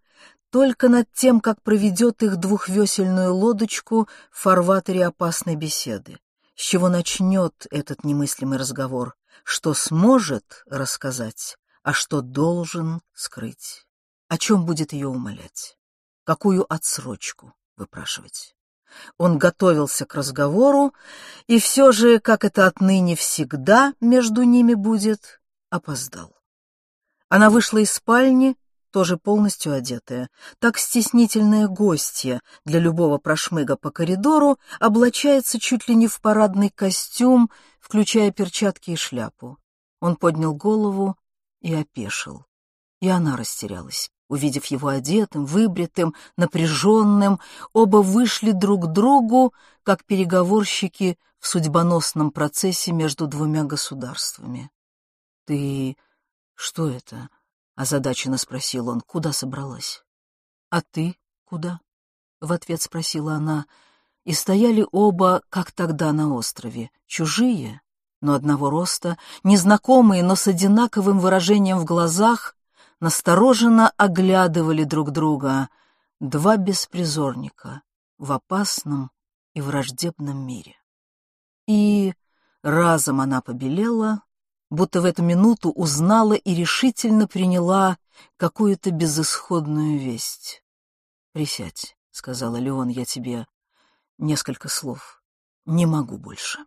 [SPEAKER 1] только над тем, как проведет их двухвесельную лодочку в фарватере опасной беседы. С чего начнет этот немыслимый разговор, что сможет рассказать, а что должен скрыть, о чем будет ее умолять какую отсрочку выпрашивать. Он готовился к разговору, и все же, как это отныне всегда между ними будет, опоздал. Она вышла из спальни, тоже полностью одетая. Так стеснительная гостья для любого прошмыга по коридору облачается чуть ли не в парадный костюм, включая перчатки и шляпу. Он поднял голову и опешил. И она растерялась. Увидев его одетым, выбритым, напряженным, оба вышли друг к другу, как переговорщики в судьбоносном процессе между двумя государствами. — Ты... что это? — озадаченно спросил он. — Куда собралась? — А ты куда? — в ответ спросила она. И стояли оба, как тогда на острове, чужие, но одного роста, незнакомые, но с одинаковым выражением в глазах, настороженно оглядывали друг друга два беспризорника в опасном и враждебном мире. И разом она побелела, будто в эту минуту узнала и решительно приняла какую-то безысходную весть. «Присядь», — сказала Леон, — «я тебе несколько слов. Не могу больше».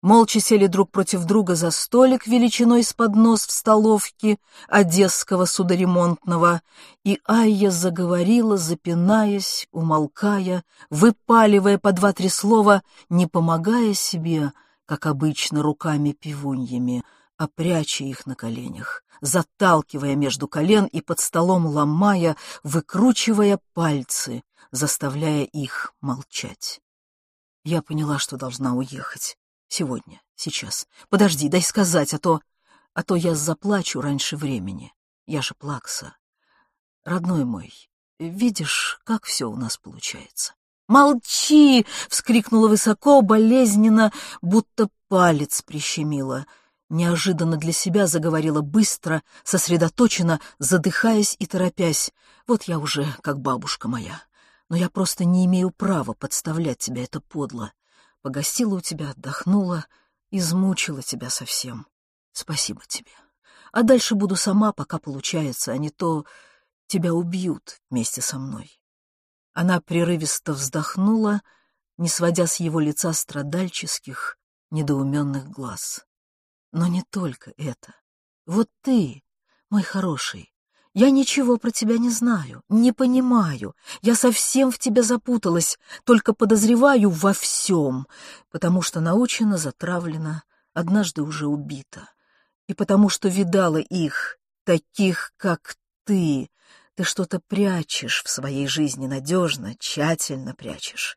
[SPEAKER 1] Молча сели друг против друга за столик величиной с поднос в столовке одесского судоремонтного, и Айя заговорила, запинаясь, умолкая, выпаливая по два-три слова, не помогая себе, как обычно, руками-пивуньями, а пряча их на коленях, заталкивая между колен и под столом ломая, выкручивая пальцы, заставляя их молчать. Я поняла, что должна уехать. Сегодня, сейчас. Подожди, дай сказать, а то... А то я заплачу раньше времени. Я же плакса. Родной мой, видишь, как все у нас получается. «Молчи!» — вскрикнула высоко, болезненно, будто палец прищемила. Неожиданно для себя заговорила быстро, сосредоточенно, задыхаясь и торопясь. «Вот я уже как бабушка моя, но я просто не имею права подставлять тебя, это подло погостила у тебя, отдохнула, измучила тебя совсем. Спасибо тебе. А дальше буду сама, пока получается, а не то тебя убьют вместе со мной. Она прерывисто вздохнула, не сводя с его лица страдальческих, недоуменных глаз. Но не только это. Вот ты, мой хороший, я ничего про тебя не знаю, не понимаю. Я совсем в тебя запуталась, только подозреваю во всем, потому что научена, затравлена, однажды уже убита. И потому что видала их, таких, как ты. Ты что-то прячешь в своей жизни надежно, тщательно прячешь.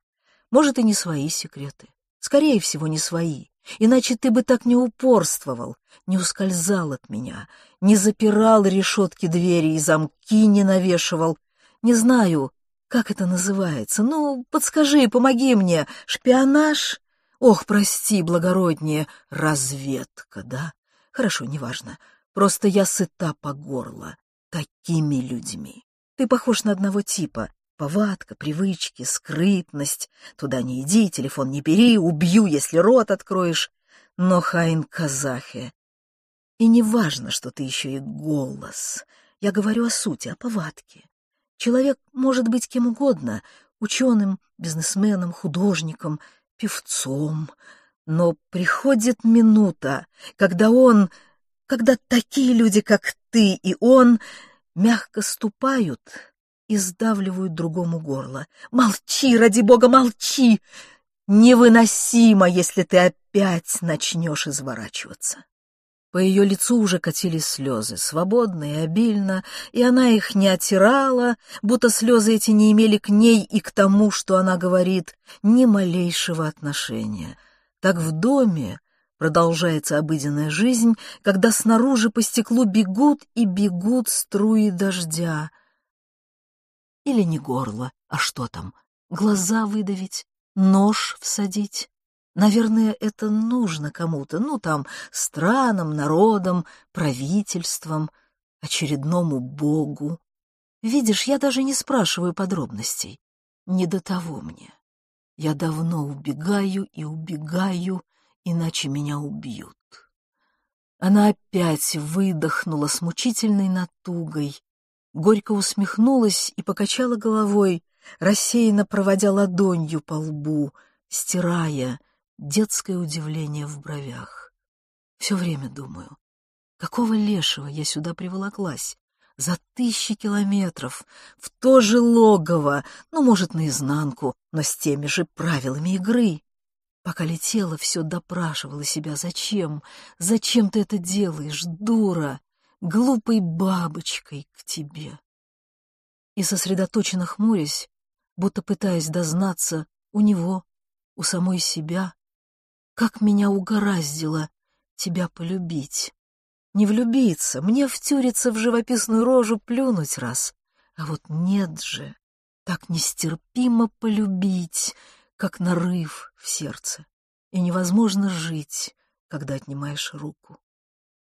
[SPEAKER 1] Может, и не свои секреты. Скорее всего, не свои. Иначе ты бы так не упорствовал, не ускользал от меня, не запирал решетки двери и замки не навешивал. Не знаю, как это называется. Ну, подскажи, помоги мне. Шпионаж? Ох, прости, благороднее, разведка, да? Хорошо, неважно. Просто я сыта по горло такими людьми. Ты похож на одного типа. Повадка, привычки, скрытность. Туда не иди, телефон не бери, убью, если рот откроешь. Но Хайн Казахе. И не важно, что ты еще и голос. Я говорю о сути, о повадке. Человек может быть кем угодно — ученым, бизнесменом, художником, певцом. Но приходит минута, когда он, когда такие люди, как ты и он, мягко ступают и сдавливают другому горло. «Молчи, ради бога, молчи! Невыносимо, если ты опять начнешь изворачиваться!» По ее лицу уже катились слезы, свободно и обильно, и она их не оттирала, будто слезы эти не имели к ней и к тому, что она говорит, ни малейшего отношения. Так в доме продолжается обыденная жизнь, когда снаружи по стеклу бегут и бегут струи дождя, или не горло, а что там? Глаза выдавить? Нож всадить? Наверное, это нужно кому-то, ну там, странам, народам, правительствам, очередному богу. Видишь, я даже не спрашиваю подробностей. Не до того мне. Я давно убегаю и убегаю, иначе меня убьют. Она опять выдохнула с мучительной натугой, горько усмехнулась и покачала головой, рассеянно проводя ладонью по лбу, стирая детское удивление в бровях. Все время думаю, какого лешего я сюда приволоклась? За тысячи километров, в то же логово, ну, может, наизнанку, но с теми же правилами игры. Пока летела, все допрашивала себя. Зачем? Зачем ты это делаешь, дура? глупой бабочкой к тебе. И сосредоточенно хмурясь, будто пытаясь дознаться у него, у самой себя, как меня угораздило тебя полюбить. Не влюбиться, мне втюриться в живописную рожу плюнуть раз, а вот нет же, так нестерпимо полюбить, как нарыв в сердце, и невозможно жить, когда отнимаешь руку.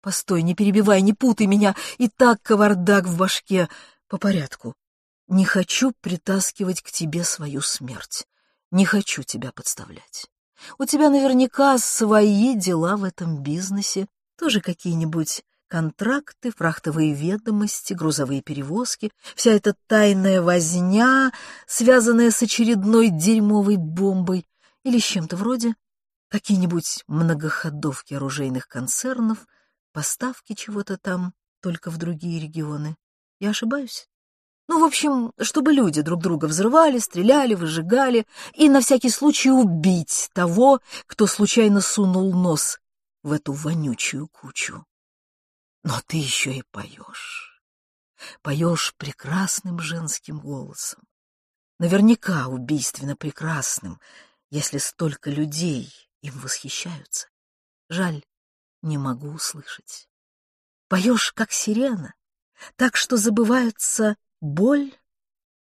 [SPEAKER 1] Постой, не перебивай, не путай меня, и так кавардак в башке. По порядку. Не хочу притаскивать к тебе свою смерть. Не хочу тебя подставлять. У тебя наверняка свои дела в этом бизнесе, тоже какие-нибудь контракты, фрахтовые ведомости, грузовые перевозки, вся эта тайная возня, связанная с очередной дерьмовой бомбой или с чем-то вроде, какие-нибудь многоходовки оружейных концернов, поставки чего-то там, только в другие регионы. Я ошибаюсь? Ну, в общем, чтобы люди друг друга взрывали, стреляли, выжигали, и на всякий случай убить того, кто случайно сунул нос в эту вонючую кучу. Но ты еще и поешь. Поешь прекрасным женским голосом. Наверняка убийственно прекрасным, если столько людей им восхищаются. Жаль, не могу услышать. Поешь, как сирена, так что забывается боль.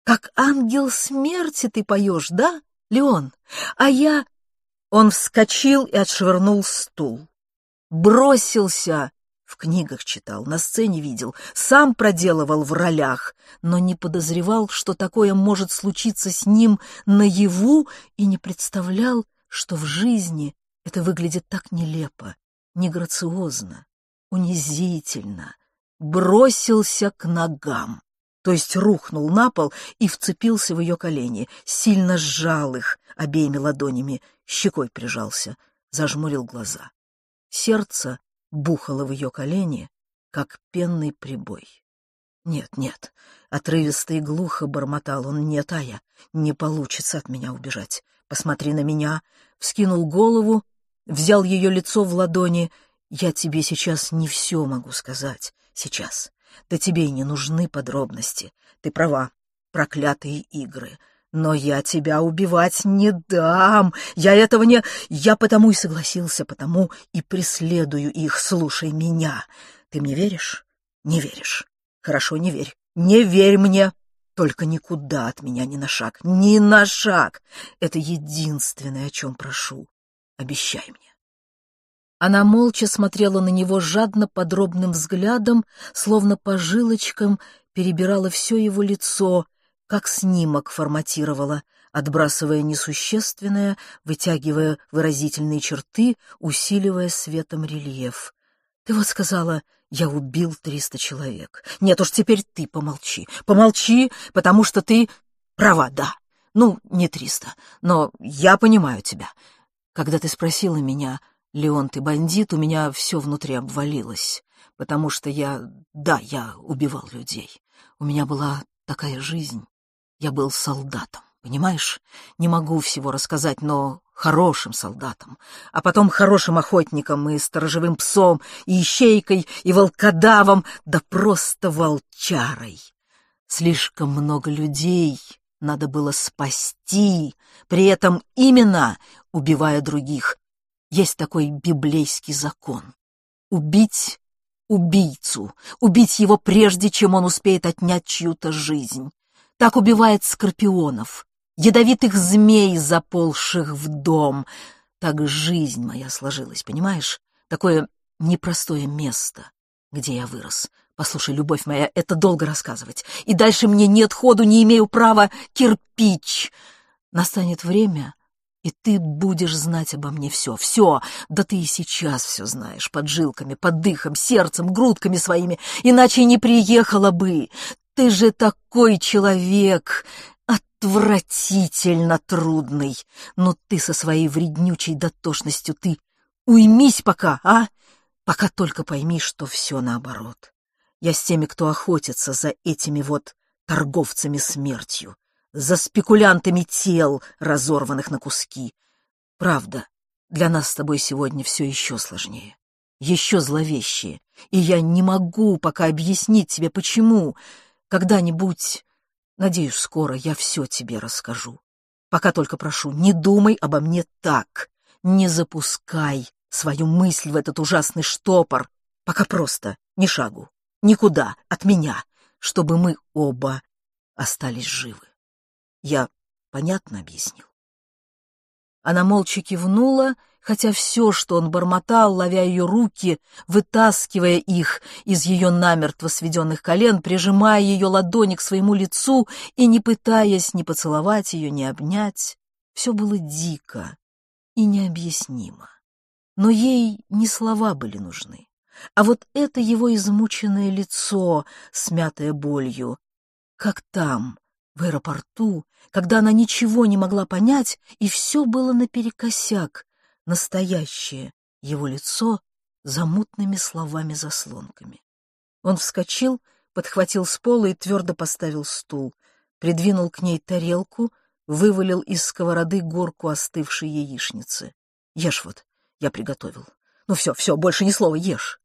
[SPEAKER 1] Как ангел смерти ты поешь, да, Леон? А я... Он вскочил и отшвырнул стул. Бросился, в книгах читал, на сцене видел, сам проделывал в ролях, но не подозревал, что такое может случиться с ним наяву, и не представлял, что в жизни это выглядит так нелепо, неграциозно, унизительно, бросился к ногам. то есть рухнул на пол и вцепился в ее колени, сильно сжал их обеими ладонями, щекой прижался, зажмурил глаза. Сердце бухало в ее колени, как пенный прибой. «Нет, нет», — отрывисто и глухо бормотал он, — «нет, Ая, не получится от меня убежать. Посмотри на меня». Вскинул голову, взял ее лицо в ладони. «Я тебе сейчас не все могу сказать. Сейчас. Да тебе и не нужны подробности. Ты права. Проклятые игры. Но я тебя убивать не дам. Я этого не... Я потому и согласился, потому и преследую их. Слушай меня. Ты мне веришь? Не веришь. Хорошо, не верь. Не верь мне. Только никуда от меня ни на шаг. Ни на шаг. Это единственное, о чем прошу. Обещай мне. Она молча смотрела на него жадно подробным взглядом, словно по жилочкам перебирала все его лицо, как снимок форматировала, отбрасывая несущественное, вытягивая выразительные черты, усиливая светом рельеф. Ты вот сказала, я убил триста человек. Нет уж, теперь ты помолчи. Помолчи, потому что ты права, да. Ну, не триста, но я понимаю тебя. Когда ты спросила меня, Леон, ты бандит, у меня все внутри обвалилось, потому что я... Да, я убивал людей. У меня была такая жизнь. Я был солдатом, понимаешь? Не могу всего рассказать, но хорошим солдатом, а потом хорошим охотником и сторожевым псом, и ищейкой, и волкодавом, да просто волчарой. Слишком много людей надо было спасти, при этом именно убивая других. Есть такой библейский закон. Убить убийцу, убить его прежде, чем он успеет отнять чью-то жизнь. Так убивает скорпионов, ядовитых змей, заползших в дом. Так жизнь моя сложилась, понимаешь? Такое непростое место, где я вырос. Послушай, любовь моя, это долго рассказывать. И дальше мне нет ходу, не имею права кирпич. Настанет время, и ты будешь знать обо мне все, все. Да ты и сейчас все знаешь, под жилками, под дыхом, сердцем, грудками своими, иначе не приехала бы. Ты же такой человек, отвратительно трудный. Но ты со своей вреднючей дотошностью, ты уймись пока, а? Пока только пойми, что все наоборот. Я с теми, кто охотится за этими вот торговцами смертью, за спекулянтами тел, разорванных на куски. Правда, для нас с тобой сегодня все еще сложнее, еще зловещее, и я не могу пока объяснить тебе, почему. Когда-нибудь Надеюсь, скоро я все тебе расскажу. Пока только прошу, не думай обо мне так. Не запускай свою мысль в этот ужасный штопор. Пока просто ни шагу, никуда от меня, чтобы мы оба остались живы. Я понятно объяснил? Она молча кивнула, хотя все, что он бормотал, ловя ее руки, вытаскивая их из ее намертво сведенных колен, прижимая ее ладони к своему лицу и не пытаясь ни поцеловать ее, ни обнять, все было дико и необъяснимо. Но ей не слова были нужны, а вот это его измученное лицо, смятое болью, как там, в аэропорту, когда она ничего не могла понять, и все было наперекосяк, настоящее его лицо за мутными словами-заслонками. Он вскочил, подхватил с пола и твердо поставил стул, придвинул к ней тарелку, вывалил из сковороды горку остывшей яичницы. «Ешь вот, я приготовил. Ну все, все, больше ни слова, ешь!»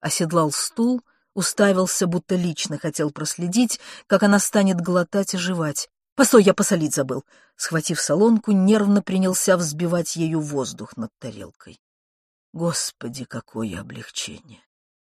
[SPEAKER 1] Оседлал стул, уставился, будто лично хотел проследить, как она станет глотать и жевать. «Постой, я посолить забыл!» Схватив солонку, нервно принялся взбивать ею воздух над тарелкой. Господи, какое облегчение!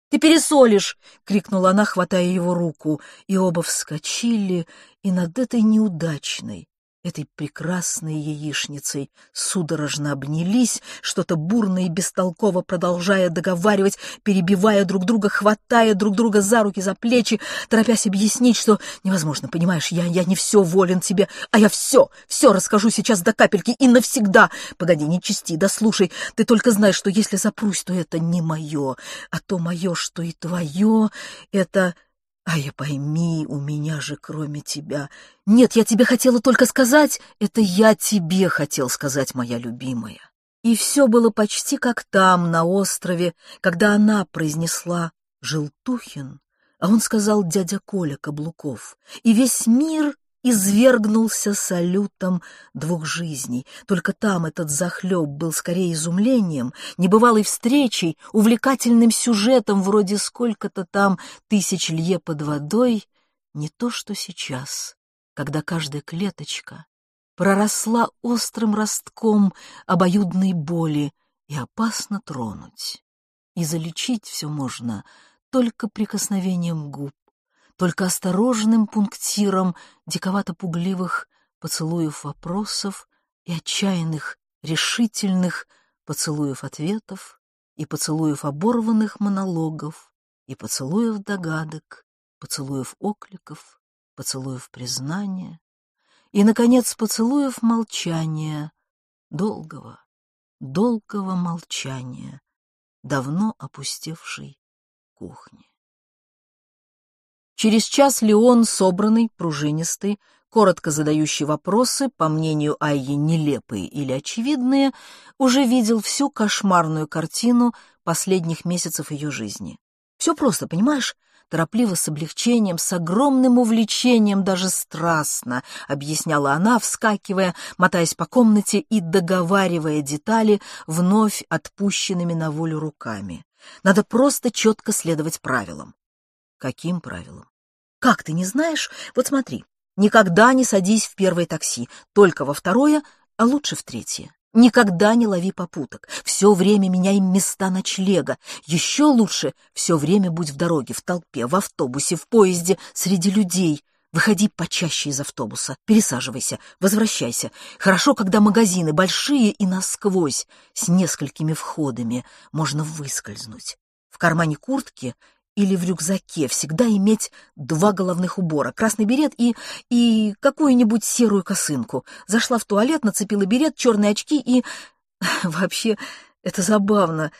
[SPEAKER 1] «Ты пересолишь!» — крикнула она, хватая его руку, и оба вскочили, и над этой неудачной, этой прекрасной яичницей судорожно обнялись, что-то бурно и бестолково продолжая договаривать, перебивая друг друга, хватая друг друга за руки, за плечи, торопясь объяснить, что невозможно, понимаешь, я, я не все волен тебе, а я все, все расскажу сейчас до капельки и навсегда. Погоди, не чисти, да слушай, ты только знаешь, что если запрусь, то это не мое, а то мое, что и твое, это... А я пойми, у меня же кроме тебя... Нет, я тебе хотела только сказать, это я тебе хотел сказать, моя любимая. И все было почти как там, на острове, когда она произнесла «Желтухин», а он сказал дядя Коля Каблуков, и весь мир извергнулся салютом двух жизней. Только там этот захлеб был скорее изумлением, небывалой встречей, увлекательным сюжетом вроде сколько-то там тысяч лье под водой, не то что сейчас, когда каждая клеточка проросла острым ростком обоюдной боли и опасно тронуть. И залечить все можно только прикосновением губ, только осторожным пунктиром диковато-пугливых поцелуев вопросов и отчаянных, решительных поцелуев ответов и поцелуев оборванных монологов и поцелуев догадок, поцелуев окликов, поцелуев признания и, наконец, поцелуев молчания, долгого, долгого молчания, давно опустевшей кухни. Через час Леон, собранный, пружинистый, коротко задающий вопросы, по мнению Айи нелепые или очевидные, уже видел всю кошмарную картину последних месяцев ее жизни. Все просто, понимаешь? Торопливо, с облегчением, с огромным увлечением, даже страстно, объясняла она, вскакивая, мотаясь по комнате и договаривая детали вновь отпущенными на волю руками. Надо просто четко следовать правилам. Каким правилам? Как ты не знаешь? Вот смотри, никогда не садись в первое такси, только во второе, а лучше в третье. Никогда не лови попуток. Все время меняй места ночлега. Еще лучше все время будь в дороге, в толпе, в автобусе, в поезде, среди людей. Выходи почаще из автобуса, пересаживайся, возвращайся. Хорошо, когда магазины большие и насквозь, с несколькими входами, можно выскользнуть. В кармане куртки или в рюкзаке всегда иметь два головных убора, красный берет и... и какую-нибудь серую косынку. Зашла в туалет, нацепила берет, черные очки и... <laughs> Вообще, это забавно.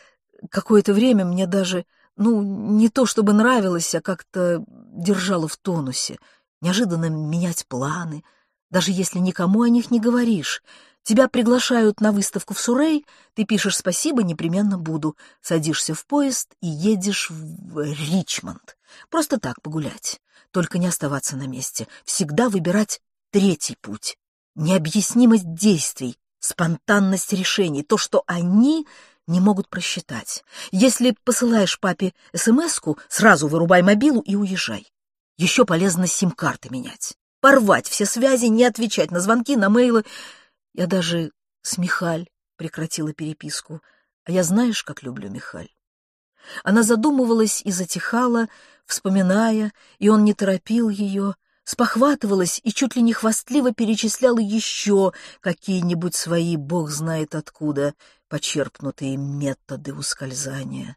[SPEAKER 1] Какое-то время мне даже, ну, не то чтобы нравилось, а как-то держало в тонусе. Неожиданно менять планы, даже если никому о них не говоришь — Тебя приглашают на выставку в Сурей, ты пишешь «спасибо, непременно буду», садишься в поезд и едешь в Ричмонд. Просто так погулять, только не оставаться на месте, всегда выбирать третий путь. Необъяснимость действий, спонтанность решений, то, что они не могут просчитать. Если посылаешь папе смс сразу вырубай мобилу и уезжай. Еще полезно сим-карты менять. Порвать все связи, не отвечать на звонки, на мейлы — я даже с Михаль прекратила переписку, а я знаешь, как люблю Михаль. Она задумывалась и затихала, вспоминая, и он не торопил ее, спохватывалась и чуть ли не хвастливо перечисляла еще какие-нибудь свои, бог знает откуда, почерпнутые методы ускользания.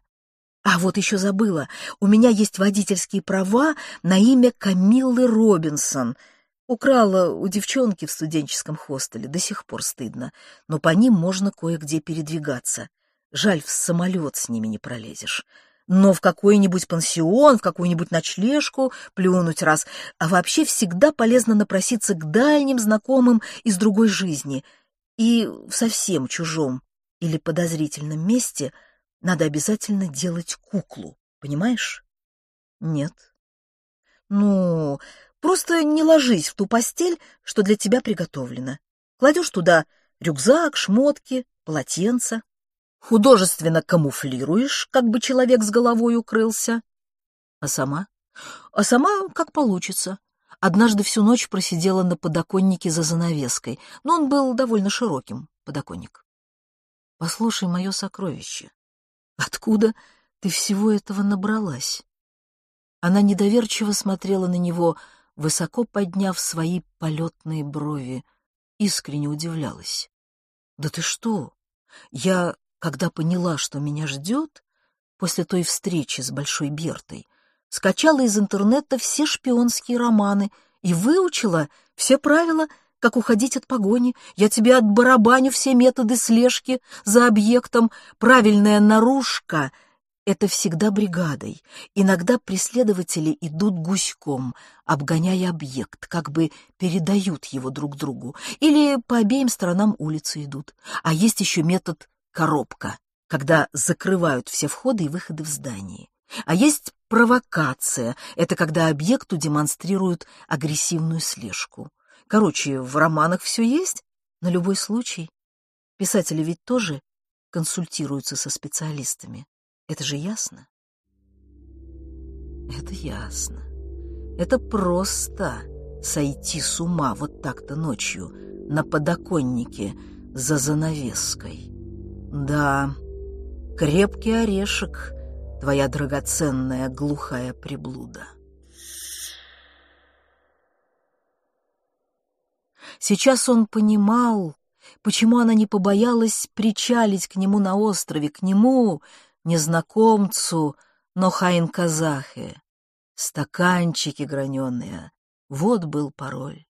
[SPEAKER 1] А вот еще забыла, у меня есть водительские права на имя Камиллы Робинсон — Украла у девчонки в студенческом хостеле, до сих пор стыдно, но по ним можно кое-где передвигаться. Жаль, в самолет с ними не пролезешь. Но в какой-нибудь пансион, в какую-нибудь ночлежку плюнуть раз. А вообще всегда полезно напроситься к дальним знакомым из другой жизни. И в совсем чужом или подозрительном месте надо обязательно делать куклу, понимаешь? Нет. Ну, Просто не ложись в ту постель, что для тебя приготовлена. Кладешь туда рюкзак, шмотки, полотенца. Художественно камуфлируешь, как бы человек с головой укрылся. А сама? А сама как получится. Однажды всю ночь просидела на подоконнике за занавеской, но он был довольно широким, подоконник. Послушай мое сокровище. Откуда ты всего этого набралась? Она недоверчиво смотрела на него, высоко подняв свои полетные брови, искренне удивлялась. «Да ты что? Я, когда поняла, что меня ждет, после той встречи с Большой Бертой, скачала из интернета все шпионские романы и выучила все правила, как уходить от погони. Я тебе отбарабаню все методы слежки за объектом. Правильная наружка это всегда бригадой. Иногда преследователи идут гуськом, обгоняя объект, как бы передают его друг другу, или по обеим сторонам улицы идут. А есть еще метод «коробка», когда закрывают все входы и выходы в здании. А есть провокация, это когда объекту демонстрируют агрессивную слежку. Короче, в романах все есть, на любой случай. Писатели ведь тоже консультируются со специалистами. Это же ясно? Это ясно. Это просто сойти с ума вот так-то ночью на подоконнике за занавеской. Да, крепкий орешек, твоя драгоценная глухая приблуда. Сейчас он понимал, почему она не побоялась причалить к нему на острове, к нему, незнакомцу, но хайн-казахе. Стаканчики граненые. Вот был пароль.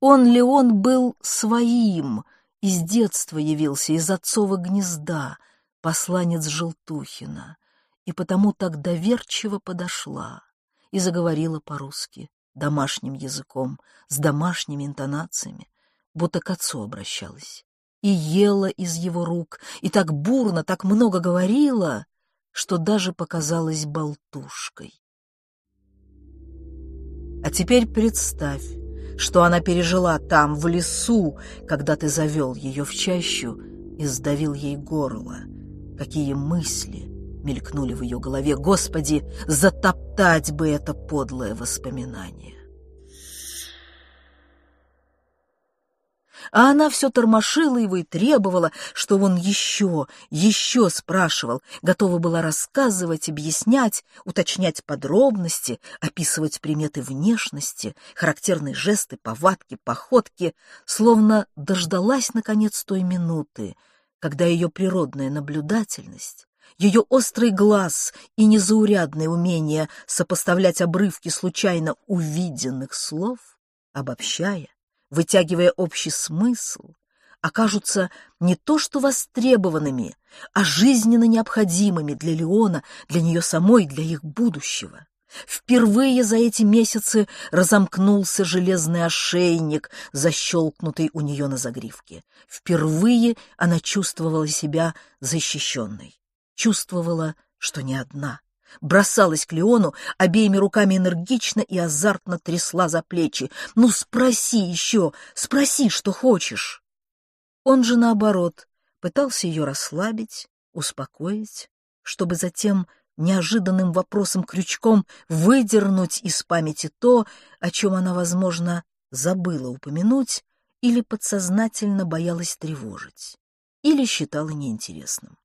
[SPEAKER 1] Он ли он был своим, из детства явился, из отцова гнезда, посланец Желтухина, и потому так доверчиво подошла и заговорила по-русски, домашним языком, с домашними интонациями, будто к отцу обращалась, и ела из его рук, и так бурно, так много говорила, что даже показалась болтушкой. А теперь представь, что она пережила там, в лесу, когда ты завел ее в чащу и сдавил ей горло. Какие мысли мелькнули в ее голове. Господи, затоптать бы это подлое воспоминание. А она все тормошила его и требовала, что он еще, еще спрашивал, готова была рассказывать, объяснять, уточнять подробности, описывать приметы внешности, характерные жесты, повадки, походки, словно дождалась, наконец, той минуты, когда ее природная наблюдательность, ее острый глаз и незаурядное умение сопоставлять обрывки случайно увиденных слов, обобщая, вытягивая общий смысл, окажутся не то что востребованными, а жизненно необходимыми для Леона, для нее самой, для их будущего. Впервые за эти месяцы разомкнулся железный ошейник, защелкнутый у нее на загривке. Впервые она чувствовала себя защищенной. Чувствовала, что не одна бросалась к Леону, обеими руками энергично и азартно трясла за плечи. «Ну, спроси еще, спроси, что хочешь!» Он же, наоборот, пытался ее расслабить, успокоить, чтобы затем неожиданным вопросом-крючком выдернуть из памяти то, о чем она, возможно, забыла упомянуть или подсознательно боялась тревожить, или считала неинтересным.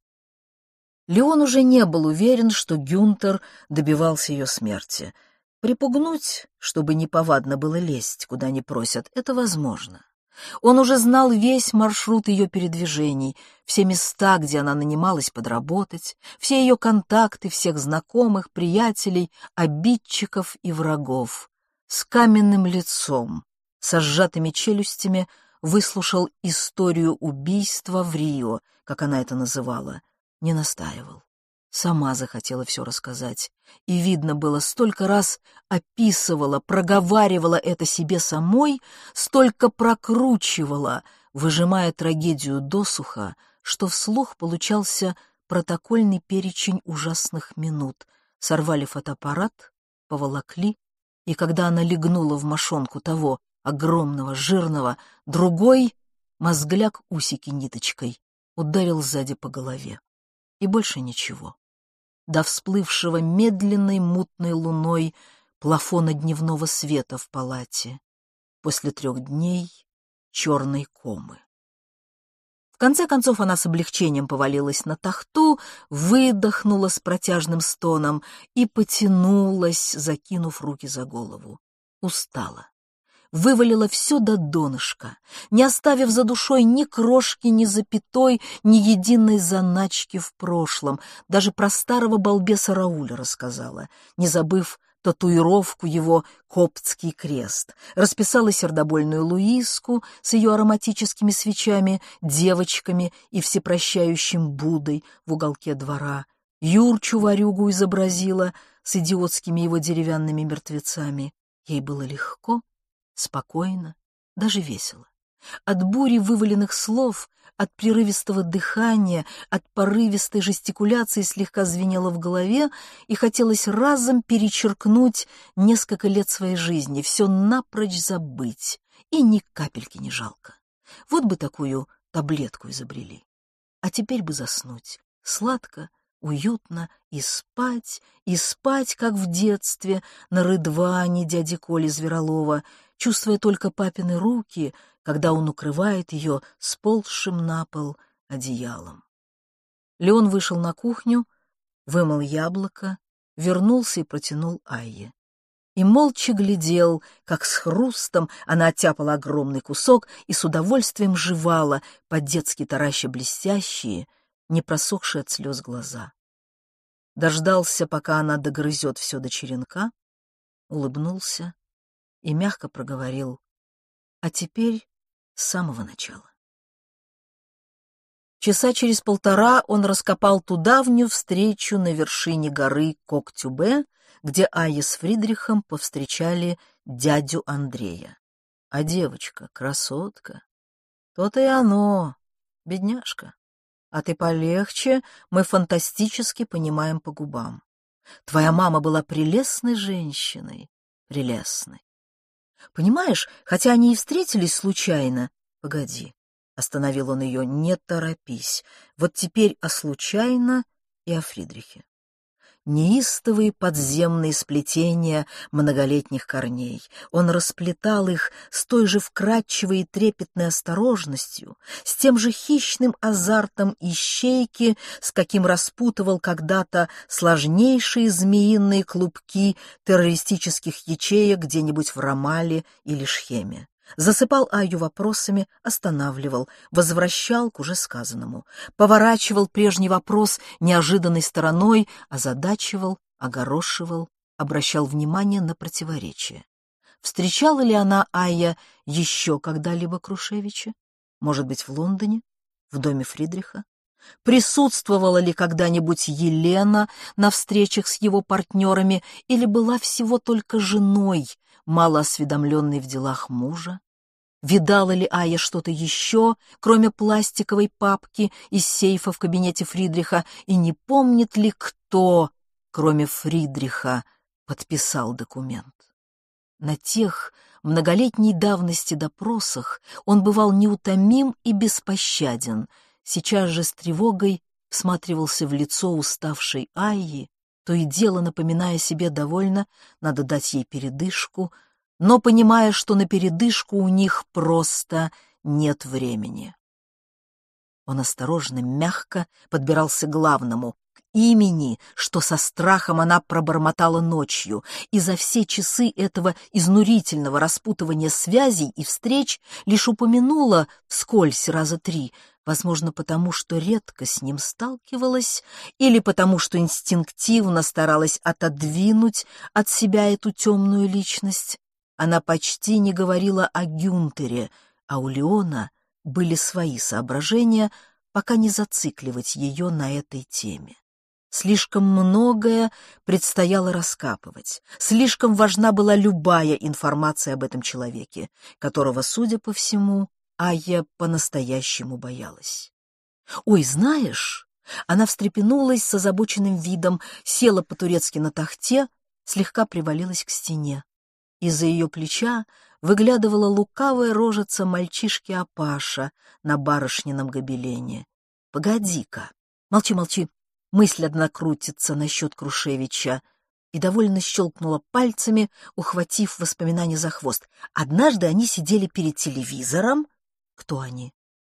[SPEAKER 1] Леон уже не был уверен, что Гюнтер добивался ее смерти. Припугнуть, чтобы неповадно было лезть, куда не просят, это возможно. Он уже знал весь маршрут ее передвижений, все места, где она нанималась подработать, все ее контакты, всех знакомых, приятелей, обидчиков и врагов. С каменным лицом, со сжатыми челюстями выслушал историю убийства в Рио, как она это называла, не настаивал. Сама захотела все рассказать, и, видно было, столько раз описывала, проговаривала это себе самой, столько прокручивала, выжимая трагедию досуха, что вслух получался протокольный перечень ужасных минут. Сорвали фотоаппарат, поволокли, и когда она легнула в мошонку того, огромного, жирного, другой, мозгляк усики ниточкой, ударил сзади по голове и больше ничего. До всплывшего медленной мутной луной плафона дневного света в палате после трех дней черной комы. В конце концов она с облегчением повалилась на тахту, выдохнула с протяжным стоном и потянулась, закинув руки за голову. Устала вывалила все до донышка, не оставив за душой ни крошки, ни запятой, ни единой заначки в прошлом. Даже про старого балбеса Рауля рассказала, не забыв татуировку его коптский крест, расписала сердобольную Луиску с ее ароматическими свечами, девочками и всепрощающим Будой в уголке двора, Юрчу варюгу изобразила с идиотскими его деревянными мертвецами. Ей было легко, спокойно, даже весело. От бури вываленных слов, от прерывистого дыхания, от порывистой жестикуляции слегка звенело в голове, и хотелось разом перечеркнуть несколько лет своей жизни, все напрочь забыть, и ни капельки не жалко. Вот бы такую таблетку изобрели. А теперь бы заснуть, сладко, уютно, и спать, и спать, как в детстве, на рыдване дяди Коли Зверолова, чувствуя только папины руки, когда он укрывает ее сползшим на пол одеялом. Леон вышел на кухню, вымыл яблоко, вернулся и протянул Айе. И молча глядел, как с хрустом она оттяпала огромный кусок и с удовольствием жевала, по-детски тараща блестящие, не просохшие от слез глаза. Дождался, пока она догрызет все до черенка, улыбнулся и мягко проговорил. А теперь с самого начала. Часа через полтора он раскопал ту давнюю встречу на вершине горы Коктюбе, где Айя с Фридрихом повстречали дядю Андрея. А девочка, красотка, то-то и оно, бедняжка. А ты полегче, мы фантастически понимаем по губам. Твоя мама была прелестной женщиной, прелестной. Понимаешь, хотя они и встретились случайно... Погоди, — остановил он ее, — не торопись. Вот теперь о случайно и о Фридрихе неистовые подземные сплетения многолетних корней. Он расплетал их с той же вкрадчивой и трепетной осторожностью, с тем же хищным азартом ищейки, с каким распутывал когда-то сложнейшие змеиные клубки террористических ячеек где-нибудь в Рамале или Шхеме засыпал Аю вопросами, останавливал, возвращал к уже сказанному, поворачивал прежний вопрос неожиданной стороной, озадачивал, огорошивал, обращал внимание на противоречия. Встречала ли она, Ая, еще когда-либо Крушевича? Может быть, в Лондоне? В доме Фридриха? Присутствовала ли когда-нибудь Елена на встречах с его партнерами или была всего только женой, мало осведомленной в делах мужа? Видала ли Ая что-то еще, кроме пластиковой папки из сейфа в кабинете Фридриха, и не помнит ли кто, кроме Фридриха, подписал документ? На тех многолетней давности допросах он бывал неутомим и беспощаден, сейчас же с тревогой всматривался в лицо уставшей Айи, то и дело напоминая себе довольно, надо дать ей передышку, но понимая, что на передышку у них просто нет времени. Он осторожно, мягко подбирался к главному, к имени, что со страхом она пробормотала ночью, и за все часы этого изнурительного распутывания связей и встреч лишь упомянула вскользь раза три — возможно, потому что редко с ним сталкивалась или потому что инстинктивно старалась отодвинуть от себя эту темную личность. Она почти не говорила о Гюнтере, а у Леона были свои соображения, пока не зацикливать ее на этой теме. Слишком многое предстояло раскапывать, слишком важна была любая информация об этом человеке, которого, судя по всему, а я по-настоящему боялась. «Ой, знаешь...» Она встрепенулась с озабоченным видом, села по-турецки на тахте, слегка привалилась к стене. Из-за ее плеча выглядывала лукавая рожица мальчишки Апаша на барышнином гобелене. «Погоди-ка! Молчи-молчи!» Мысль одна крутится насчет Крушевича и довольно щелкнула пальцами, ухватив воспоминания за хвост. Однажды они сидели перед телевизором, кто они?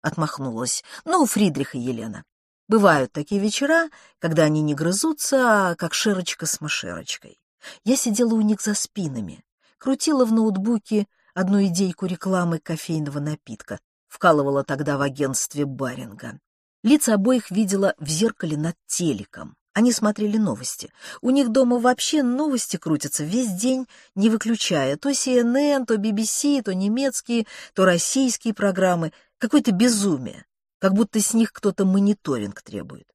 [SPEAKER 1] Отмахнулась. Ну, Фридрих и Елена. Бывают такие вечера, когда они не грызутся, а как Шерочка с Машерочкой. Я сидела у них за спинами, крутила в ноутбуке одну идейку рекламы кофейного напитка, вкалывала тогда в агентстве Баринга. Лица обоих видела в зеркале над телеком. Они смотрели новости. У них дома вообще новости крутятся весь день, не выключая. То CNN, то BBC, то немецкие, то российские программы. Какое-то безумие. Как будто с них кто-то мониторинг требует.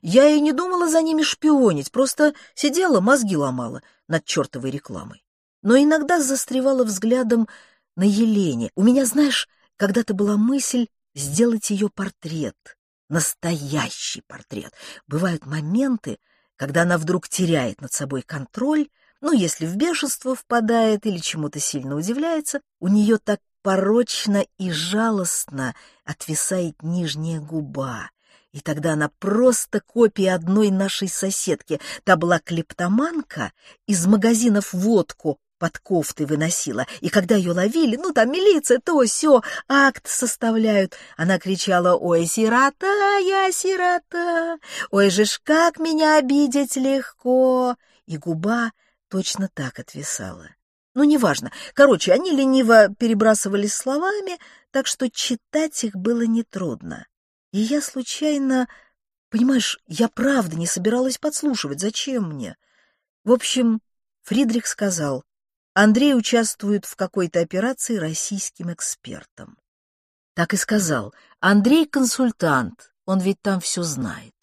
[SPEAKER 1] Я и не думала за ними шпионить, просто сидела, мозги ломала над чертовой рекламой. Но иногда застревала взглядом на Елене. У меня, знаешь, когда-то была мысль сделать ее портрет, настоящий портрет. Бывают моменты, когда она вдруг теряет над собой контроль, ну, если в бешенство впадает или чему-то сильно удивляется, у нее так порочно и жалостно отвисает нижняя губа. И тогда она просто копия одной нашей соседки. Та была клептоманка, из магазинов водку под кофтой выносила, и когда ее ловили, ну, там милиция, то все, акт составляют. Она кричала, ой, сирота, я сирота, ой же ж как меня обидеть легко. И губа точно так отвисала. Ну, неважно. Короче, они лениво перебрасывались словами, так что читать их было нетрудно. И я случайно... Понимаешь, я правда не собиралась подслушивать. Зачем мне? В общем, Фридрих сказал, Андрей участвует в какой-то операции российским экспертом. Так и сказал. Андрей консультант, он ведь там все знает.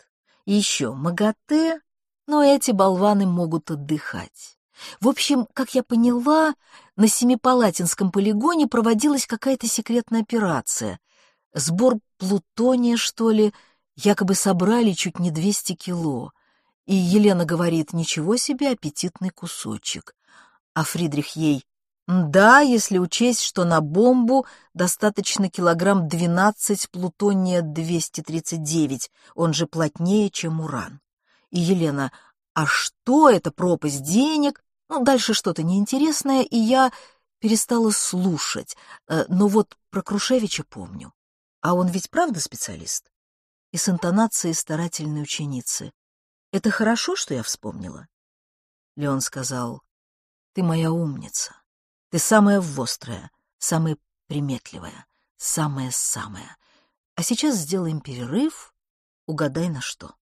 [SPEAKER 1] И еще МАГАТЭ, но эти болваны могут отдыхать. В общем, как я поняла, на Семипалатинском полигоне проводилась какая-то секретная операция. Сбор плутония, что ли, якобы собрали чуть не 200 кило. И Елена говорит, ничего себе аппетитный кусочек. А Фридрих ей, да, если учесть, что на бомбу достаточно килограмм 12 плутония-239, он же плотнее, чем уран. И Елена, а что это пропасть денег? Ну, дальше что-то неинтересное, и я перестала слушать. Э, но вот про Крушевича помню. А он ведь правда специалист? И с интонацией старательной ученицы. Это хорошо, что я вспомнила? Леон сказал, ты моя умница. Ты самая вострая, самая приметливая, самая-самая. А сейчас сделаем перерыв, угадай на что.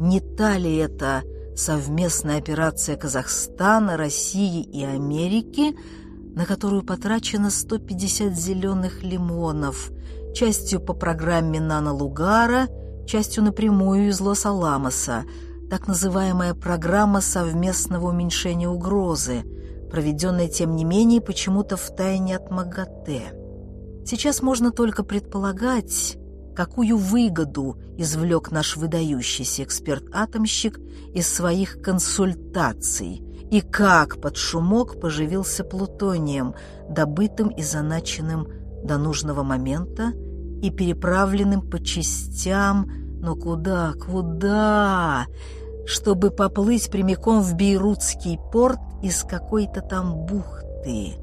[SPEAKER 1] Не та ли это совместная операция Казахстана, России и Америки, на которую потрачено 150 зеленых лимонов, частью по программе Нана Лугара, частью напрямую из Лос-Аламоса, так называемая программа совместного уменьшения угрозы, проведенная, тем не менее, почему-то в тайне от МАГАТЭ. Сейчас можно только предполагать, какую выгоду извлек наш выдающийся эксперт-атомщик из своих консультаций и как под шумок поживился плутонием, добытым и заначенным до нужного момента и переправленным по частям, но куда, куда, чтобы поплыть прямиком в Бейрутский порт из какой-то там бухты.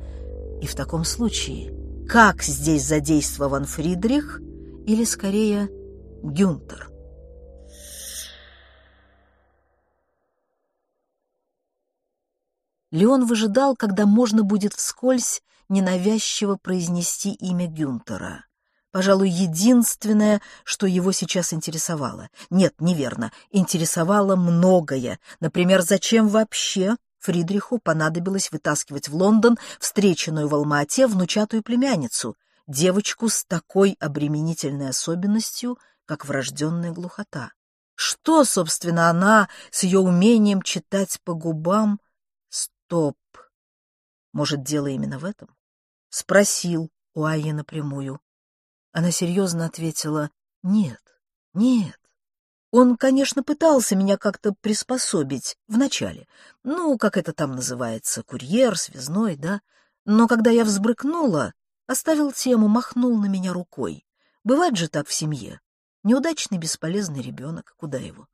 [SPEAKER 1] И в таком случае, как здесь задействован Фридрих – или, скорее, Гюнтер. Леон выжидал, когда можно будет вскользь ненавязчиво произнести имя Гюнтера. Пожалуй, единственное, что его сейчас интересовало. Нет, неверно, интересовало многое. Например, зачем вообще Фридриху понадобилось вытаскивать в Лондон встреченную в Алма-Ате внучатую племянницу, девочку с такой обременительной особенностью, как врожденная глухота. Что, собственно, она с ее умением читать по губам? Стоп! Может, дело именно в этом? Спросил у Айи напрямую. Она серьезно ответила «Нет, нет». Он, конечно, пытался меня как-то приспособить вначале. Ну, как это там называется, курьер, связной, да? Но когда я взбрыкнула, Оставил тему, махнул на меня рукой. Бывает же так в семье. Неудачный, бесполезный ребенок, куда его?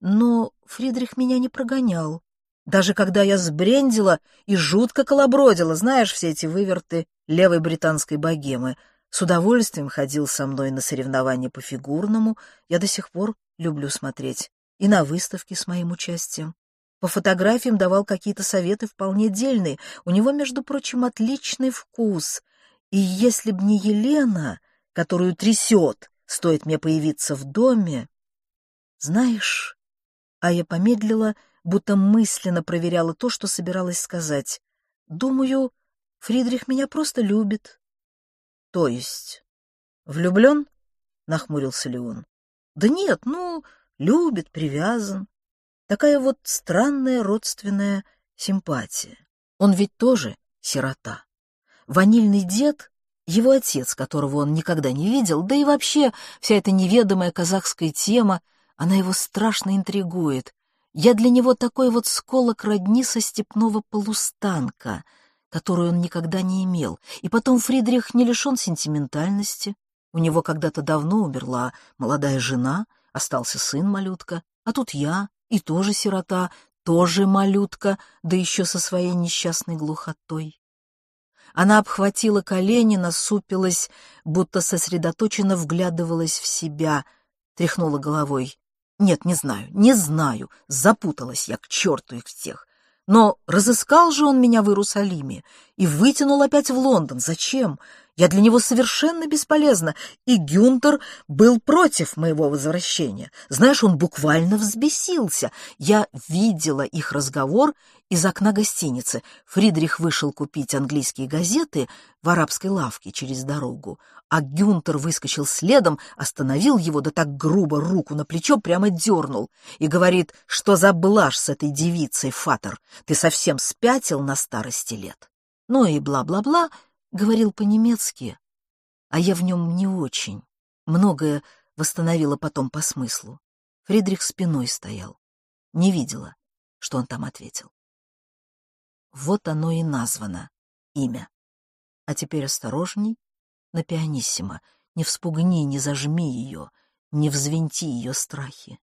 [SPEAKER 1] Но Фридрих меня не прогонял. Даже когда я сбрендила и жутко колобродила, знаешь, все эти выверты левой британской богемы, с удовольствием ходил со мной на соревнования по фигурному, я до сих пор люблю смотреть, и на выставки с моим участием. По фотографиям давал какие-то советы вполне дельные. У него, между прочим, отличный вкус — и если б не Елена, которую трясет, стоит мне появиться в доме... Знаешь, а я помедлила, будто мысленно проверяла то, что собиралась сказать. Думаю, Фридрих меня просто любит. То есть, влюблен? — нахмурился Леон. Да нет, ну, любит, привязан. Такая вот странная родственная симпатия. Он ведь тоже сирота. Ванильный дед — его отец, которого он никогда не видел, да и вообще вся эта неведомая казахская тема, она его страшно интригует. Я для него такой вот сколок родни со степного полустанка, которую он никогда не имел. И потом Фридрих не лишен сентиментальности. У него когда-то давно умерла молодая жена, остался сын-малютка, а тут я, и тоже сирота, тоже малютка, да еще со своей несчастной глухотой. Она обхватила колени, насупилась, будто сосредоточенно вглядывалась в себя, тряхнула головой. Нет, не знаю, не знаю, запуталась я к черту их всех. Но разыскал же он меня в Иерусалиме и вытянул опять в Лондон. Зачем? Я для него совершенно бесполезна, и Гюнтер был против моего возвращения. Знаешь, он буквально взбесился. Я видела их разговор из окна гостиницы. Фридрих вышел купить английские газеты в арабской лавке через дорогу, а Гюнтер выскочил следом, остановил его, да так грубо руку на плечо прямо дернул и говорит, что за блажь с этой девицей, Фатер, ты совсем спятил на старости лет. Ну и бла-бла-бла, говорил по-немецки, а я в нем не очень. Многое восстановила потом по смыслу. Фридрих спиной стоял. Не видела, что он там ответил. Вот оно и названо, имя. А теперь осторожней, на пианиссимо. Не вспугни, не зажми ее, не взвинти ее страхи.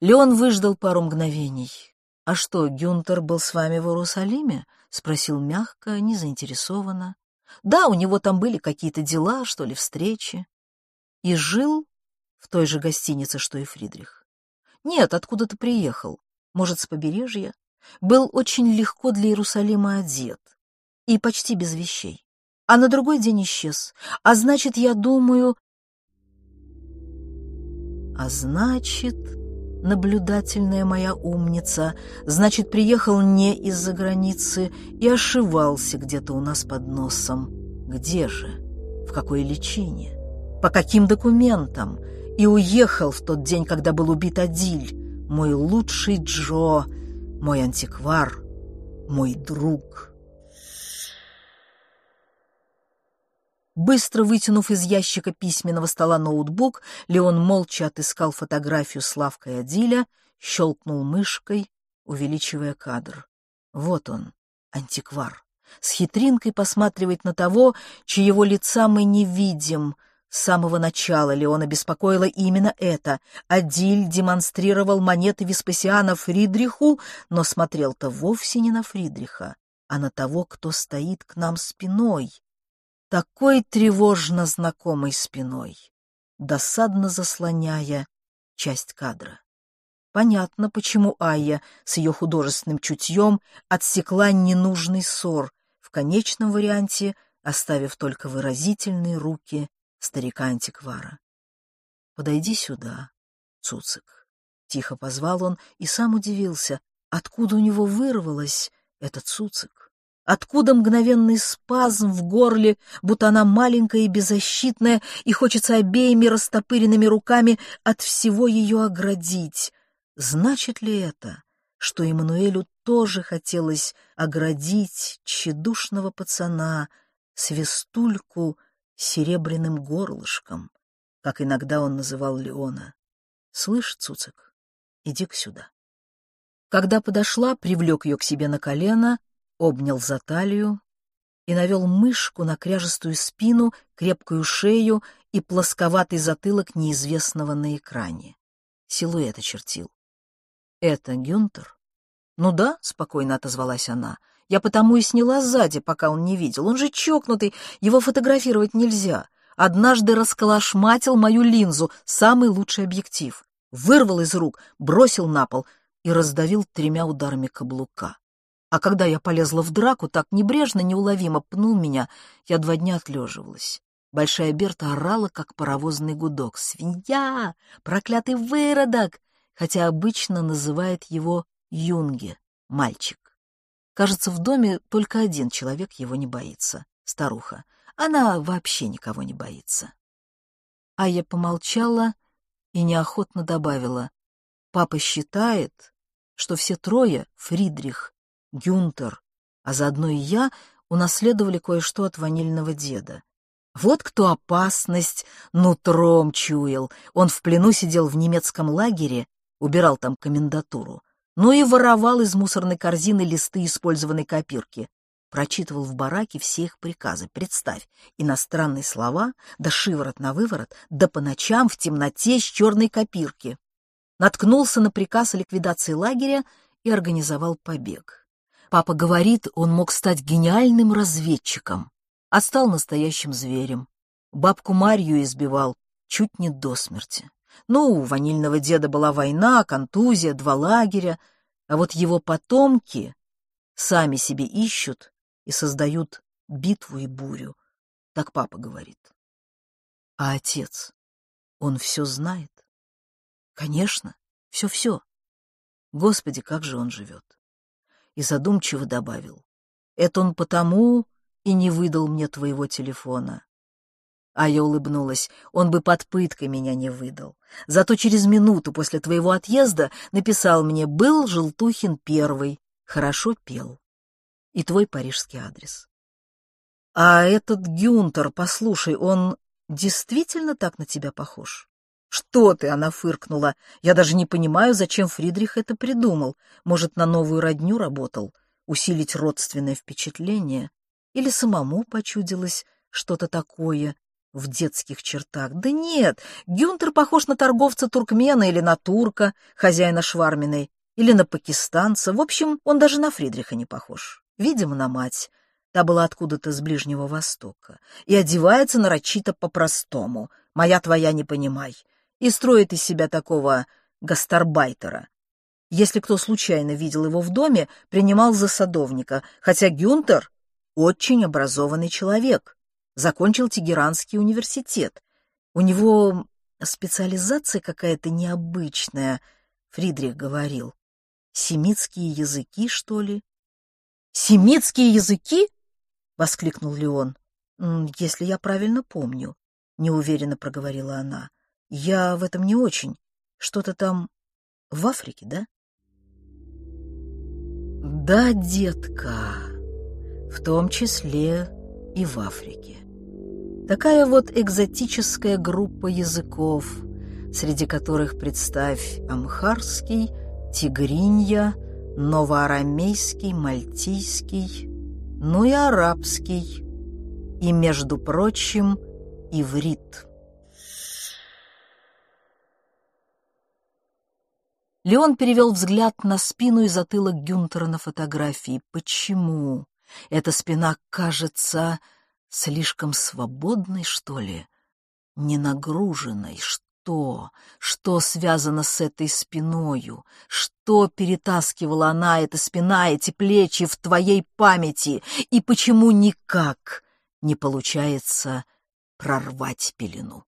[SPEAKER 1] Леон выждал пару мгновений. «А что, Гюнтер был с вами в Иерусалиме?» — спросил мягко, незаинтересованно. «Да, у него там были какие-то дела, что ли, встречи. И жил в той же гостинице, что и Фридрих. Нет, откуда-то приехал, может, с побережья. Был очень легко для Иерусалима одет и почти без вещей. А на другой день исчез. А значит, я думаю... А значит наблюдательная моя умница, значит, приехал не из-за границы и ошивался где-то у нас под носом. Где же? В какой лечении? По каким документам? И уехал в тот день, когда был убит Адиль, мой лучший Джо, мой антиквар, мой друг». Быстро вытянув из ящика письменного стола ноутбук, Леон молча отыскал фотографию Славка Адиля, щелкнул мышкой, увеличивая кадр. Вот он, антиквар. С хитринкой посматривает на того, чьего лица мы не видим. С самого начала Леона беспокоило именно это. Адиль демонстрировал монеты Веспасиана Фридриху, но смотрел-то вовсе не на Фридриха, а на того, кто стоит к нам спиной такой тревожно знакомой спиной, досадно заслоняя часть кадра. Понятно, почему Айя с ее художественным чутьем отсекла ненужный ссор, в конечном варианте оставив только выразительные руки старика-антиквара. «Подойди сюда, Цуцик», — тихо позвал он и сам удивился, откуда у него вырвалось этот Цуцик. Откуда мгновенный спазм в горле, будто она маленькая и беззащитная, и хочется обеими растопыренными руками от всего ее оградить? Значит ли это, что Эммануэлю тоже хотелось оградить тщедушного пацана, свистульку серебряным горлышком, как иногда он называл Леона? «Слышь, Цуцик, иди-ка сюда». Когда подошла, привлек ее к себе на колено — обнял за талию и навел мышку на кряжестую спину, крепкую шею и плосковатый затылок неизвестного на экране. Силуэт очертил. «Это Гюнтер?» «Ну да», — спокойно отозвалась она. «Я потому и сняла сзади, пока он не видел. Он же чокнутый, его фотографировать нельзя. Однажды расколошматил мою линзу, самый лучший объектив. Вырвал из рук, бросил на пол и раздавил тремя ударами каблука. А когда я полезла в драку, так небрежно, неуловимо пнул меня, я два дня отлеживалась. Большая Берта орала, как паровозный гудок. «Свинья! Проклятый выродок!» Хотя обычно называет его Юнге, мальчик. Кажется, в доме только один человек его не боится — старуха. Она вообще никого не боится. А я помолчала и неохотно добавила. Папа считает, что все трое, Фридрих, Гюнтер, а заодно и я, унаследовали кое-что от ванильного деда. Вот кто опасность нутром чуял. Он в плену сидел в немецком лагере, убирал там комендатуру, ну и воровал из мусорной корзины листы использованной копирки. Прочитывал в бараке все их приказы. Представь, иностранные слова, да шиворот на выворот, да по ночам в темноте с черной копирки. Наткнулся на приказ о ликвидации лагеря и организовал побег. Папа говорит, он мог стать гениальным разведчиком, а стал настоящим зверем. Бабку Марью избивал чуть не до смерти. Ну, у ванильного деда была война, контузия, два лагеря, а вот его потомки сами себе ищут и создают битву и бурю. Так папа говорит. А отец, он все знает? Конечно, все-все. Господи, как же он живет. И задумчиво добавил. Это он потому и не выдал мне твоего телефона. А я улыбнулась. Он бы под пыткой меня не выдал. Зато через минуту после твоего отъезда написал мне «Был Желтухин первый, хорошо пел» и твой парижский адрес. А этот Гюнтер, послушай, он действительно так на тебя похож? Что ты, она фыркнула. Я даже не понимаю, зачем Фридрих это придумал. Может, на новую родню работал? Усилить родственное впечатление? Или самому почудилось что-то такое в детских чертах? Да нет, Гюнтер похож на торговца туркмена или на турка, хозяина шварминой, или на пакистанца. В общем, он даже на Фридриха не похож видимо, на мать, та была откуда-то с Ближнего Востока, и одевается нарочито по-простому, моя твоя не понимай, и строит из себя такого гастарбайтера. Если кто случайно видел его в доме, принимал за садовника, хотя Гюнтер — очень образованный человек, закончил Тегеранский университет. У него специализация какая-то необычная, Фридрих говорил. Семитские языки, что ли? «Семитские языки?» — воскликнул Леон. «Если я правильно помню», — неуверенно проговорила она. «Я в этом не очень. Что-то там в Африке, да?» «Да, детка, в том числе и в Африке. Такая вот экзотическая группа языков, среди которых, представь, амхарский, тигринья — новоарамейский, мальтийский, ну и арабский, и, между прочим, иврит. Леон перевел взгляд на спину и затылок Гюнтера на фотографии. Почему? Эта спина кажется слишком свободной, что ли? Не нагруженной, что что? Что связано с этой спиною? Что перетаскивала она, эта спина, эти плечи в твоей памяти? И почему никак не получается прорвать пелену?